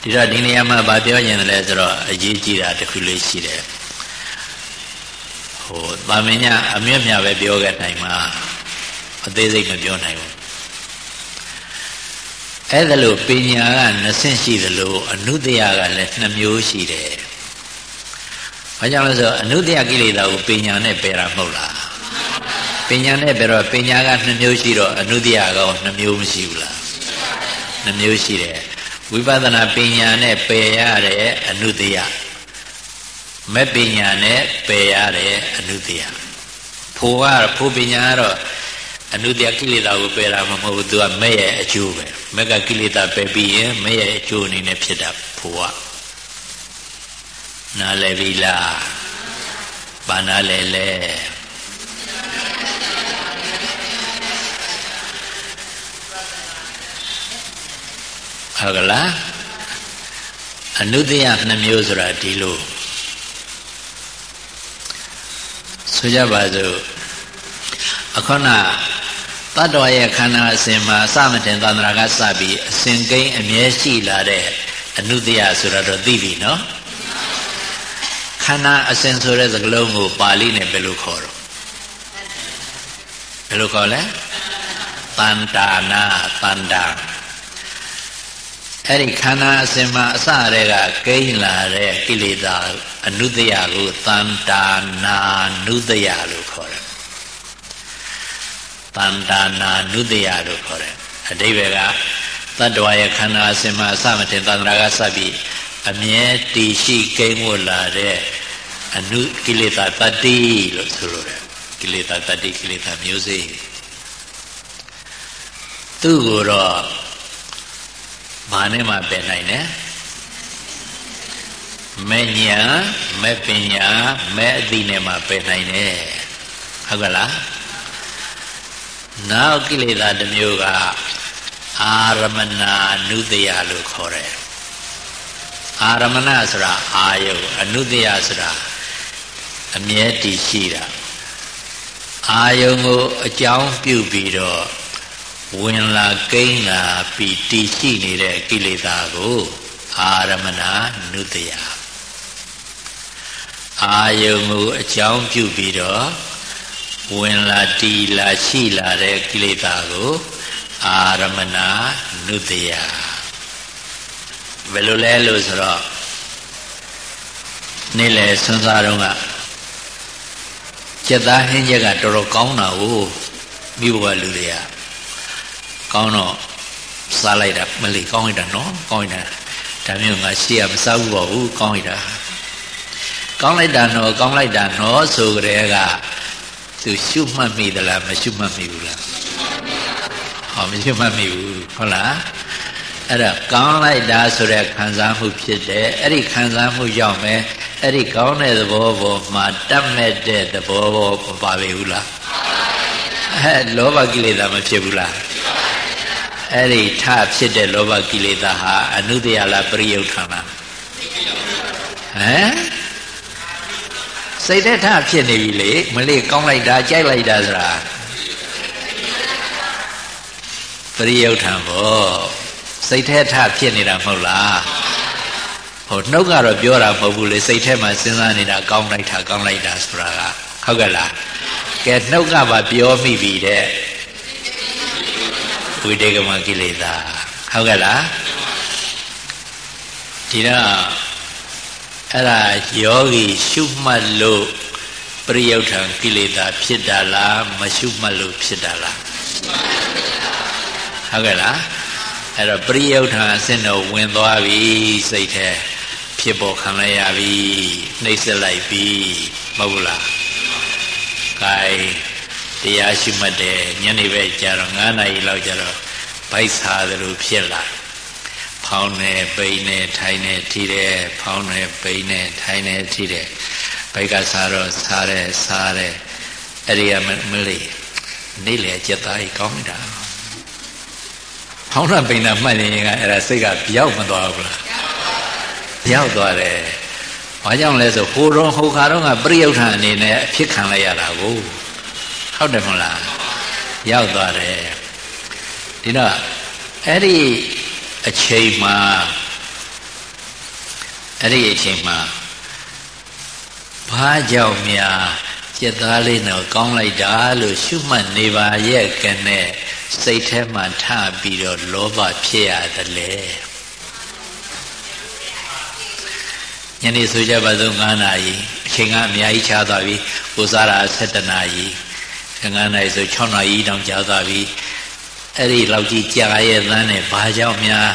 S1: ဒီတော့ဒီနေရာမှာဗာပြောရင်လည်းဆိုတော့အရေးကြီးတာတစ်ခုလေးရှိတယ်ဟိုတာမင်ညာအမြတ်မြပဲပြောခဲ့နိုင်မှာအသေးစိတ်မပြောနိုင်ဘူးအဲ့ဒါလို့ပညာကနှစ်ဆင့်ရှိသလိုအနုတ္တယကလည်းနှစ်မျိုးရှိတယ်။ဘာကြောင့်လဲဆိုအနုတ္တယကိလေသာကိုပညာနဲ့ပယ်တာမဟုတ်လား။ပညာနဲ့ပယ်တော့ပညာကနှစ်မျိုးရှိတော့အနုတ္တယကောနှစ်မျိုးမရှိဘူးလား။ နှစ်မျိုးရှိတယ်။ဝိပဿနာပညာနဲ့ပယ်ရတဲ့အနုတ္တယမဲ့ပညာနဲ့ပယ်ရတဲ့အနုတ္တယဖို့ကဖို့ပညာကတော့အနုတ္တကိလေသာကိုပယ်တာမဟုတ်ဘူးသူကမဲ့ရဲ့အကျိုးပဲမက်ကကိလေသာပယ်ပြီးရင်မဲ့ရဲ့အကျိုးအနေနဲ့ဖြစ်တာဖို့ကနားလည်ပြီလားဘာနားလည်လဲ ဟုတ်ကလားအနုတ္တယနှမျိုးဆိုတာဒီလိုဆိုကြပါစို့အခုနတတ္တဝရဲ့ခန္ဓာအစဉ်မှာအစမတင်သန္တရာကစပြီးအစဉ်ကိန်းအမြဲရှိလာတဲ့အနုတ္တယဆိုတာတော့သိပြီနော်ခန္ဓာအစဉ်ဆိုတဲ့စကားလုံးကိုပါဠိနဲ့ဘယ်လိုခေါ်တော့ဘယ်လိုခေါ်လဲတန်တာနာတန်တာ အဲ့ဒီခန္ဓာအစဉ်မှာအစရဲကကိန်းလာတဲ့ကိလေသာအနုတ္တယကိုတန်တာနာနုတ္တယလို့ခေါ်တယ်တန်တာနာနုတ္တယလို့ခေါ်တယ်အတိဘယ်ကတတ္တဝါရဲ့ခန္ဓာအစဉ်မှာအစမတင်တန္တရာကစပြီးအမြဲတည်ရှိကိန်းဝလာတဲ့အနုကိလေသာတတ္တိလို့ဆိုလိုတယ်ကိလေသာတတ္တိကိလေသာမျိုးစေ့သူ့ကိုတော့ ဘာနဲ့မှပယ်နိုင်တယ်မဲ့ညာမဲ့ပညာမဲ့အသိနဲ့မှပယ်နိုင်တယ်ဟုတ်ကလားနောက်ကိလေသာတစ်မျိုးကအာရမဏနုတယလို့ခေါ်တယ်အာရမဏဆိုတာအာယုအနုတယဆိုတာအမြဲတည်ရှိတာအာယုကိုအကြောင်းပြုပြီးတော့ ဝင်လာကိန်းလာပြီးတည်ရှိနေတဲ့ကိလေသာကို အာရမဏနုတယအာယုကိုအကြောင်းပြုပြီးတော့ဝင်လာတီလာရှိလာတဲ့ကိလေသာကို အာရမဏနုတယဘယ်လိုလဲလို့ဆိုတော့နေ့လေဆွမ်းစားတော့ကစက်သားဟင်းချက်ကတော်တော်ကောင်းတာကိုမိဘကလူတွေက ကောင်းတော့စားလိုက်တာမလီကောင်းလိုက်တာနော်ကောင်းလိုက်တာဒါမျိုးငါရှေ့ကမစားဘူးပေါ့ဘူးကောင်းလိုက်တာကောင်းလိုက်တာနော်ကောင်းလိုက်တာနော်ဆိုကြတဲ့ကသူရှုမှတ်မိသလားမရှုမှတ်မိဘူးလားဟောမရှုမှတ်မိဘူးဟုတ်လားအဲ့ဒါကောင်းလိုက်တာဆိုတဲ့ခံစားမှုဖြစ်တယ်အဲ့ဒီခံစားမှုကြောင့်ပဲအဲ့ဒီကောင်းတဲ့သဘောပေါ်မှာတတ်မဲ့တဲ့သဘောပေါ်မပါပေဘူးလားအဲလောဘကိလေသာမဖြစ်ဘူးလား အဲ့ဒီထဖြစ်တဲ့လောဘကိလေသာဟာအနုတ္တယလားပရိယုထံလားဟမ်စိတ်တဲ့ထဖြစ်နေပြီလေမလေးကောင်းလိုက်တာကြိုက်လိုက်တာဆိုတာပရိယုထံဘောစိတ်ထဲထဖြစ်နေတာမဟုတ်လားဟိုနှုတ်ကတော့ပြောတာမဟုတ်ဘူးလေစိတ်ထဲမှာစဉ်းစားနေတာကောင်းလိုက်တာကောင်းလိုက်တာဆိုတာကဟုတ်ကဲ့လားကဲနှုတ်ကပါပြောမိပြီတဲ့ ဝိတေကမကိလေသာဟုတ်ကဲ့လားဒီတော့အဲ့ဒါယောဂီရှုမှတ်လို့ပရိယုထံကိလေသာဖြစ်တာလားမရှုမှတ်လို့ဖြစ်တာလားဟုတ်ကဲ့လားအဲ့တော့ပရိယုထံအစင်းတော့ဝင်သွားပြီစိတ်ထဲဖြစ်ပေါ်ခံလိုက်ရပြီနှိမ့်ဆက်လိုက်ပြီမဟုတ်ဘူးလား gain တရားရှိမှတ်တယ်ညနေပဲကြာတော့9နာရီလောက်ကြာတော့ဗိုက်စားသလိုဖြစ်လာဖောင်းနေပိန်နေထိုင်နေထိတယ်ဖောင်းနေပိန်နေထိုင်နေထိတယ်ဗိုက်ကစားတော့စားတယ်စားတယ်အဲ့ဒီကမလေးနေလေကြက်သားကြီးကောင်းတာဖောင်းတာပိန်တာမှတ်ရင်ကအဲ့ဒါစိတ်ကပြောက်မသွားဘူးလားပြောက်သွားတယ်ဘာကြောင့်လဲဆိုဟိုတော့ဟိုခါတော့ကပြိယုထံအနေနဲ့အဖြစ်ခံလိုက်ရတာကို ဟုတ်တယ်မဟုတ်လားရောက်သွားတယ်ဒီတော့အဲ့ဒီအချိန်မှာအဲ့ဒီအချိန်မှာဘာကြောင့်များจิตသားလေးတော့ကောင်းလိုက်တာလို့ရှုမှတ်နေပါရဲ့ကနဲ့စိတ်ထဲမှာထပြီးတော့လောဘဖြစ်ရတယ်လေညနေဆိုကြပါစို့9နာရီအချိန်ကအများကြီးချားသွားပြီကိုစားတာ7နာရီ 9နာရီဆို6နာရီတောင်ကြာသွားပြီအဲ့ဒီလောက်ကြီးကြာရဲ့သန်းနဲ့ဘာကြောင့်များ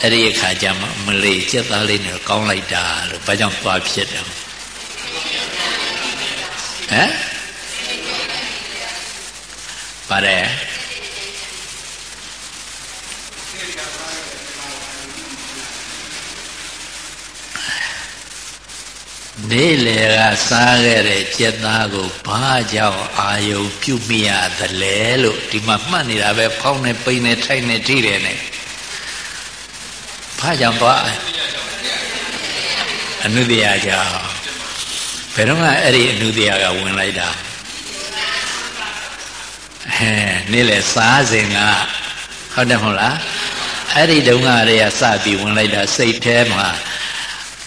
S1: အဲ့ဒီအခါကျမှမလေးစက်သားလေးနဲ့ကောင်းလိုက်တာလို့ဘာကြောင့်သွားဖြစ်တယ်ဟမ်ပါတယ် နေ့လေကစားခဲ့တဲ့ကြက်သားကိုဘာကြောင့်အာယုံပြုတ်မိရသလဲလို့ဒီမှာမှတ်နေတာပဲဖောင်းနေပိန်နေထိုက်နေထိတယ်နဲ့ဘာကြောင့်သွားအနုတ္တိယကြောင့်ဘယ်တော့မှအဲ့ဒီအနုတ္တိယကဝင်လိုက်တာဟဲနေ့လေစားစဉ်ကဟုတ်တယ်မဟုတ်လားအဲ့ဒီတုန်းကတည်းကစပြီးဝင်လိုက်တာစိတ်แท้မှာ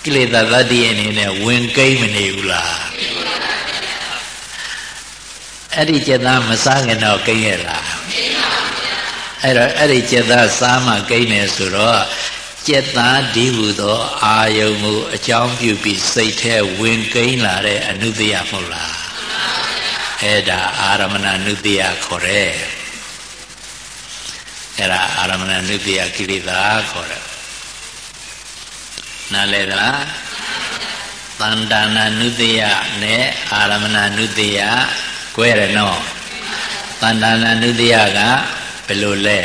S1: ကိလေသာသတ္တိအနေနဲ့ဝင်ကိမ့်မနေဘူးလားအဲ့ဒီကျက်သားမစားခင်တော့ကိမ့်ရလားအဲ့တော့အဲ့ဒီကျက်သားစားမှကိမ့်တယ်ဆိုတော့ကျက်သားဒီဟုသော အာယုံကိုအကြောင်းပြုပြီးစိတ်ထဲဝင်ကိမ့်လာတဲ့အနုတ္တိယမဟုတ်လားအဲ့ဒါအာရမဏနုတ္တိယခေါ်တယ်အဲ့ဒါအာရမဏနုတ္တိယကိလေသာခေါ်တယ် နားလဲသလားတန်တာနာနုတယနဲ့အာရမဏနုတယကွဲရနော်တန်တာနာနုတယကဘယ်လိုလဲ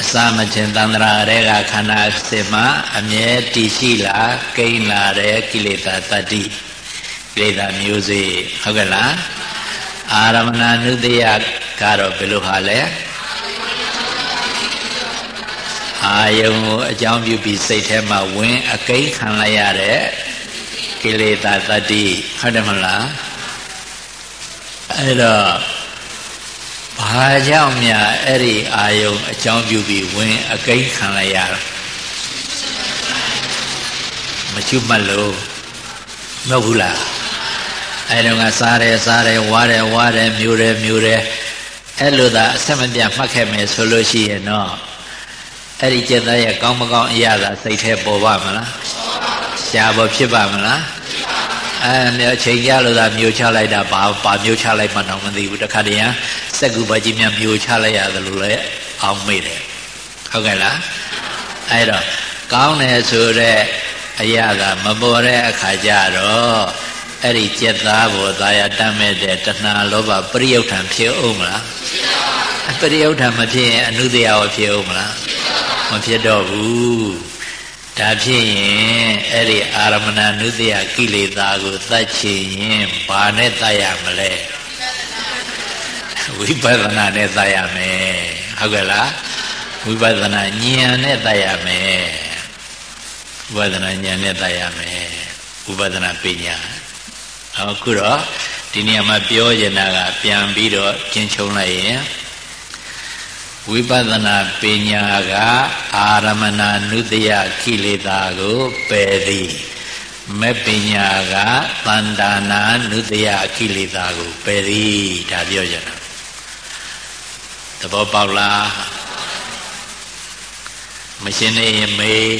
S1: အစာမချင်းတန္တရာရဲကခန္ဓာစစ်မှာအမြဲတည်ရှိလာကိန်းလာတဲ့ကိလေသာတတ္တိကိလေသာမျိုးစေ့ဟုတ်ကဲ့လားအာရမဏနုတယကတော့ဘယ်လိုဟာလဲ အာယုံကိုအကြောင်းပြုပြီးစိတ်ထဲမှာဝင် အကိန်းခံလိုက်ရတဲ့ကိလေသာတတ္တိဟုတ်တယ်မလားအဲ့တော့ဘာကြောင့်များအဲ့ဒီအာယုံအကြောင်းပြုပြီးဝင်အကိန်းခံလိုက်ရတာမချွတ်မလို့မဟုတ်ဘူးလားအဲ့တော့ကစားတယ်စားတယ်ဝါတယ်ဝါတယ်မျိုးတယ်မျိုးတယ်အဲ့လိုသာအဆက်မပြတ်မှတ်ခဲ့မယ်ဆိုလို့ရှိရင်တော့ အဲ့ဒီကျက်သားရဲ့ကောင်းမကောင်းအရာသာစိတ်ထဲပေါ်ပါမလားရှားပေါ်ဖြစ်ပါမလားအဲမျိုးချိန်ကြလို့သာမျိုးချလိုက်တာဘာဘာမျိုးချလိုက်မှတော့မသိဘူးတခါတည်းစက်ကူပါကြီးများမျိုးချလိုက်ရတယ်လို့လည်းအောင်းမေ့တယ်ဟုတ်ကဲ့လားအဲ့တော့ကောင်းတယ်ဆိုတော့အရာသာမပေါ်တဲ့အခါကျတော့အဲ့ဒီကျက်သားပေါ်သာယာတတ်မဲ့တဲ့တဏှာလောဘပရိယုထံဖြစ်အောင်မလားပရိယုထံမဖြစ်ရင်အနုတ္တယဝဖြစ်အောင်မလား မဖြစ်တော့ဘူးဒါဖြစ်ရင်အဲ့ဒီအာရမဏနုတ္တယကိလေသာကိုသတ်ချင်ရင်ဘာနဲ့သတ်ရမလဲဝိပဿနာနဲ့သတ်ရမယ်ဟုတ်ကဲ့လားဝိပဿနာဉာဏ်နဲ့သတ်ရမယ်ဝိပဿနာဉာဏ်နဲ့သတ်ရမယ်ဝိပဿနာပညာအခုတော့ဒီနေရာမှာပြောရတာကပြန်ပြီးတော့ကျင်းချုံလိုက်ရင် ဝိပဿနာပညာကအာရမဏနုတယကိလေသာကိုပယ်သည်မဲ့ပညာကတန္တာနာနုတယကိလေသာကိုပယ်သည်ဒါပြောကြတာသဘောပေါက်လားမရှင်းနေရင်မေး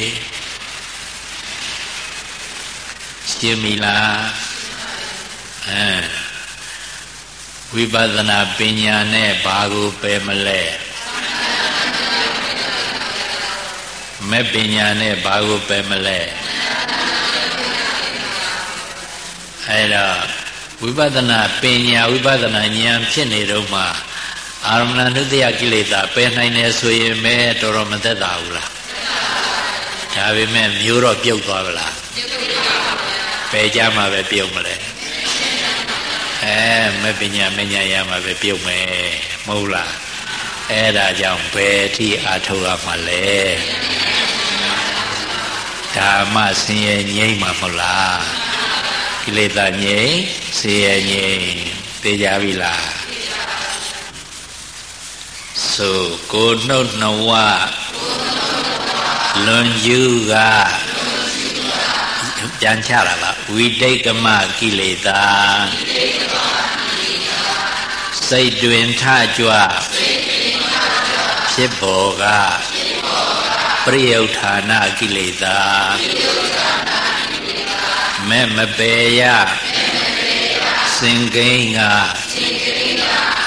S1: ရှင်းပြီလားအဲဝိပဿနာပညာနဲ့ဘာကိုပယ်မလဲ မဲ့ပညာနဲ့ဘာကိုပယ်မလဲအဲ့တော့ဝိပဿနာပညာဝိပဿနာဉာဏ်ဖြစ်နေတော့မှအာရမဏနုတ္တယကိလေသာပယ်နိုင်တယ်ဆိုရင်မဲတော်တော်မသက်သာဘူးလားဒါပေမဲ့မျိုးတော့ပြုတ်သွားဗလားပယ်ကြမှာပဲပြုတ်မလဲအဲမဲ့ပညာမညာရမှာပဲပြုတ်မယ်မဟုတ်လားအဲ့ဒါကြောင့်ဘယ်အထိအာထုတ်ရမှာလဲ ဓမ္မဆင်းရဲငြိမ့်မှာမဟုတ်လားကိလေသာငြိမ့်ဆင်းရဲငြိမ့်သိကြပြီလားဆိုကိုနှုတ်နှဝလွန်ကျူးကပြန်ချတာပါဝိတိတ်ကမကိလေသာစိတ်တွင်ထကြွဖြစ်ပေါ်က ပရိယုဌာဏကိလေသာမဲ့မပေယစင်ကိန်းက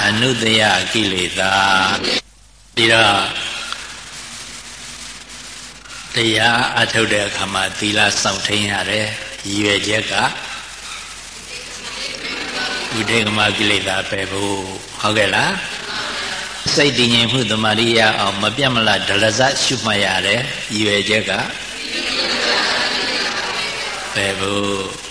S1: အနုတယကိလေသာဒီတော့တရားအထုတ်တဲ့အခါမှာသီလစောင့်ထိန်ရတယ်ရည်ရွယ်ချက်ကဝိတေကမကိလေသာပဲဖို့ဟုတ်ကဲ့လား စိတ်တည်ငြိမ်မှုတမာရိယအောင်မပြတ်မလားဒလဇရှုမှတ်ရတယ်ရည်ရွယ်ချက်ကပဲဖို့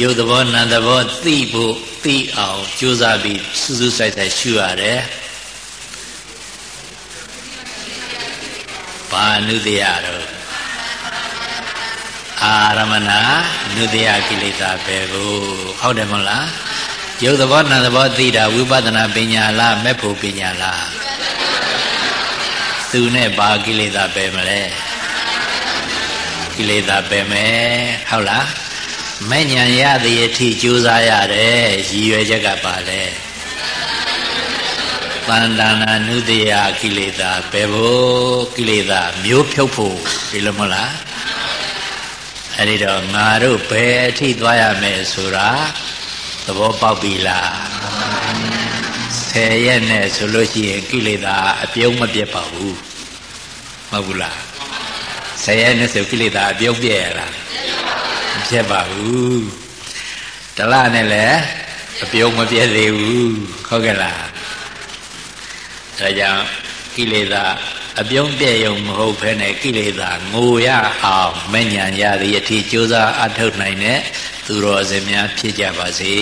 S1: ရုပ်သဘောနာမ်သဘောသိဖို့သိအောင်ကြိုးစားပြီးစူးစူးဆိုင်ဆိုင်ရှုရတယ်ဘာနုတယတော့အာရမဏနုတယကိလေသာပဲကိုဟုတ်တယ်မဟုတ်လား ရုပ်သဘောနာမ်သဘောသိတာဝိပဿနာပညာလားမဲ့ဖို့ပညာလားသူနဲ့ဘာကိလေသာပဲမလဲကိလေသာပဲမယ်ဟုတ်လားမဲ့ညာရတဲ့အထိကြိုးစားရတယ်ရည်ရွယ်ချက်ကပါလဲတန်တနာနုတယကိလေသာပဲဖို့ကိလေသာမျိုးဖြုတ်ဖို့ဒီလိုမဟုတ်လားအဲ့ဒီတော့ငါတို့ဘယ်အထိသွားရမယ်ဆိုတာ သဘောပေါက်ပြီလားဆယ်ရက်နဲ့ဆိုလို့ရှိရင်ကိလေသာအပြုံးမပြတ်ပါဘူးမဟုတ်ဘူးလားဆယ်ရက်နဲ့ဆိုကိလေသာအပြုံးပြည့်ရလားမပြတ်ပါဘူးတလနဲ့လည်းအပြုံးမပြည့်သေးဘူးဟုတ်ကဲ့လားဒါကြောင့်ကိလေသာအပြုံးပြည့်ရုံမဟုတ်ဘဲနဲ့ကိလေသာငိုရအောင်မဉ္ဇဏ်ရသည်အထိကြိုးစားအထောက်နိုင်တဲ့ သူတော်စင်များဖြစ်ကြပါစေ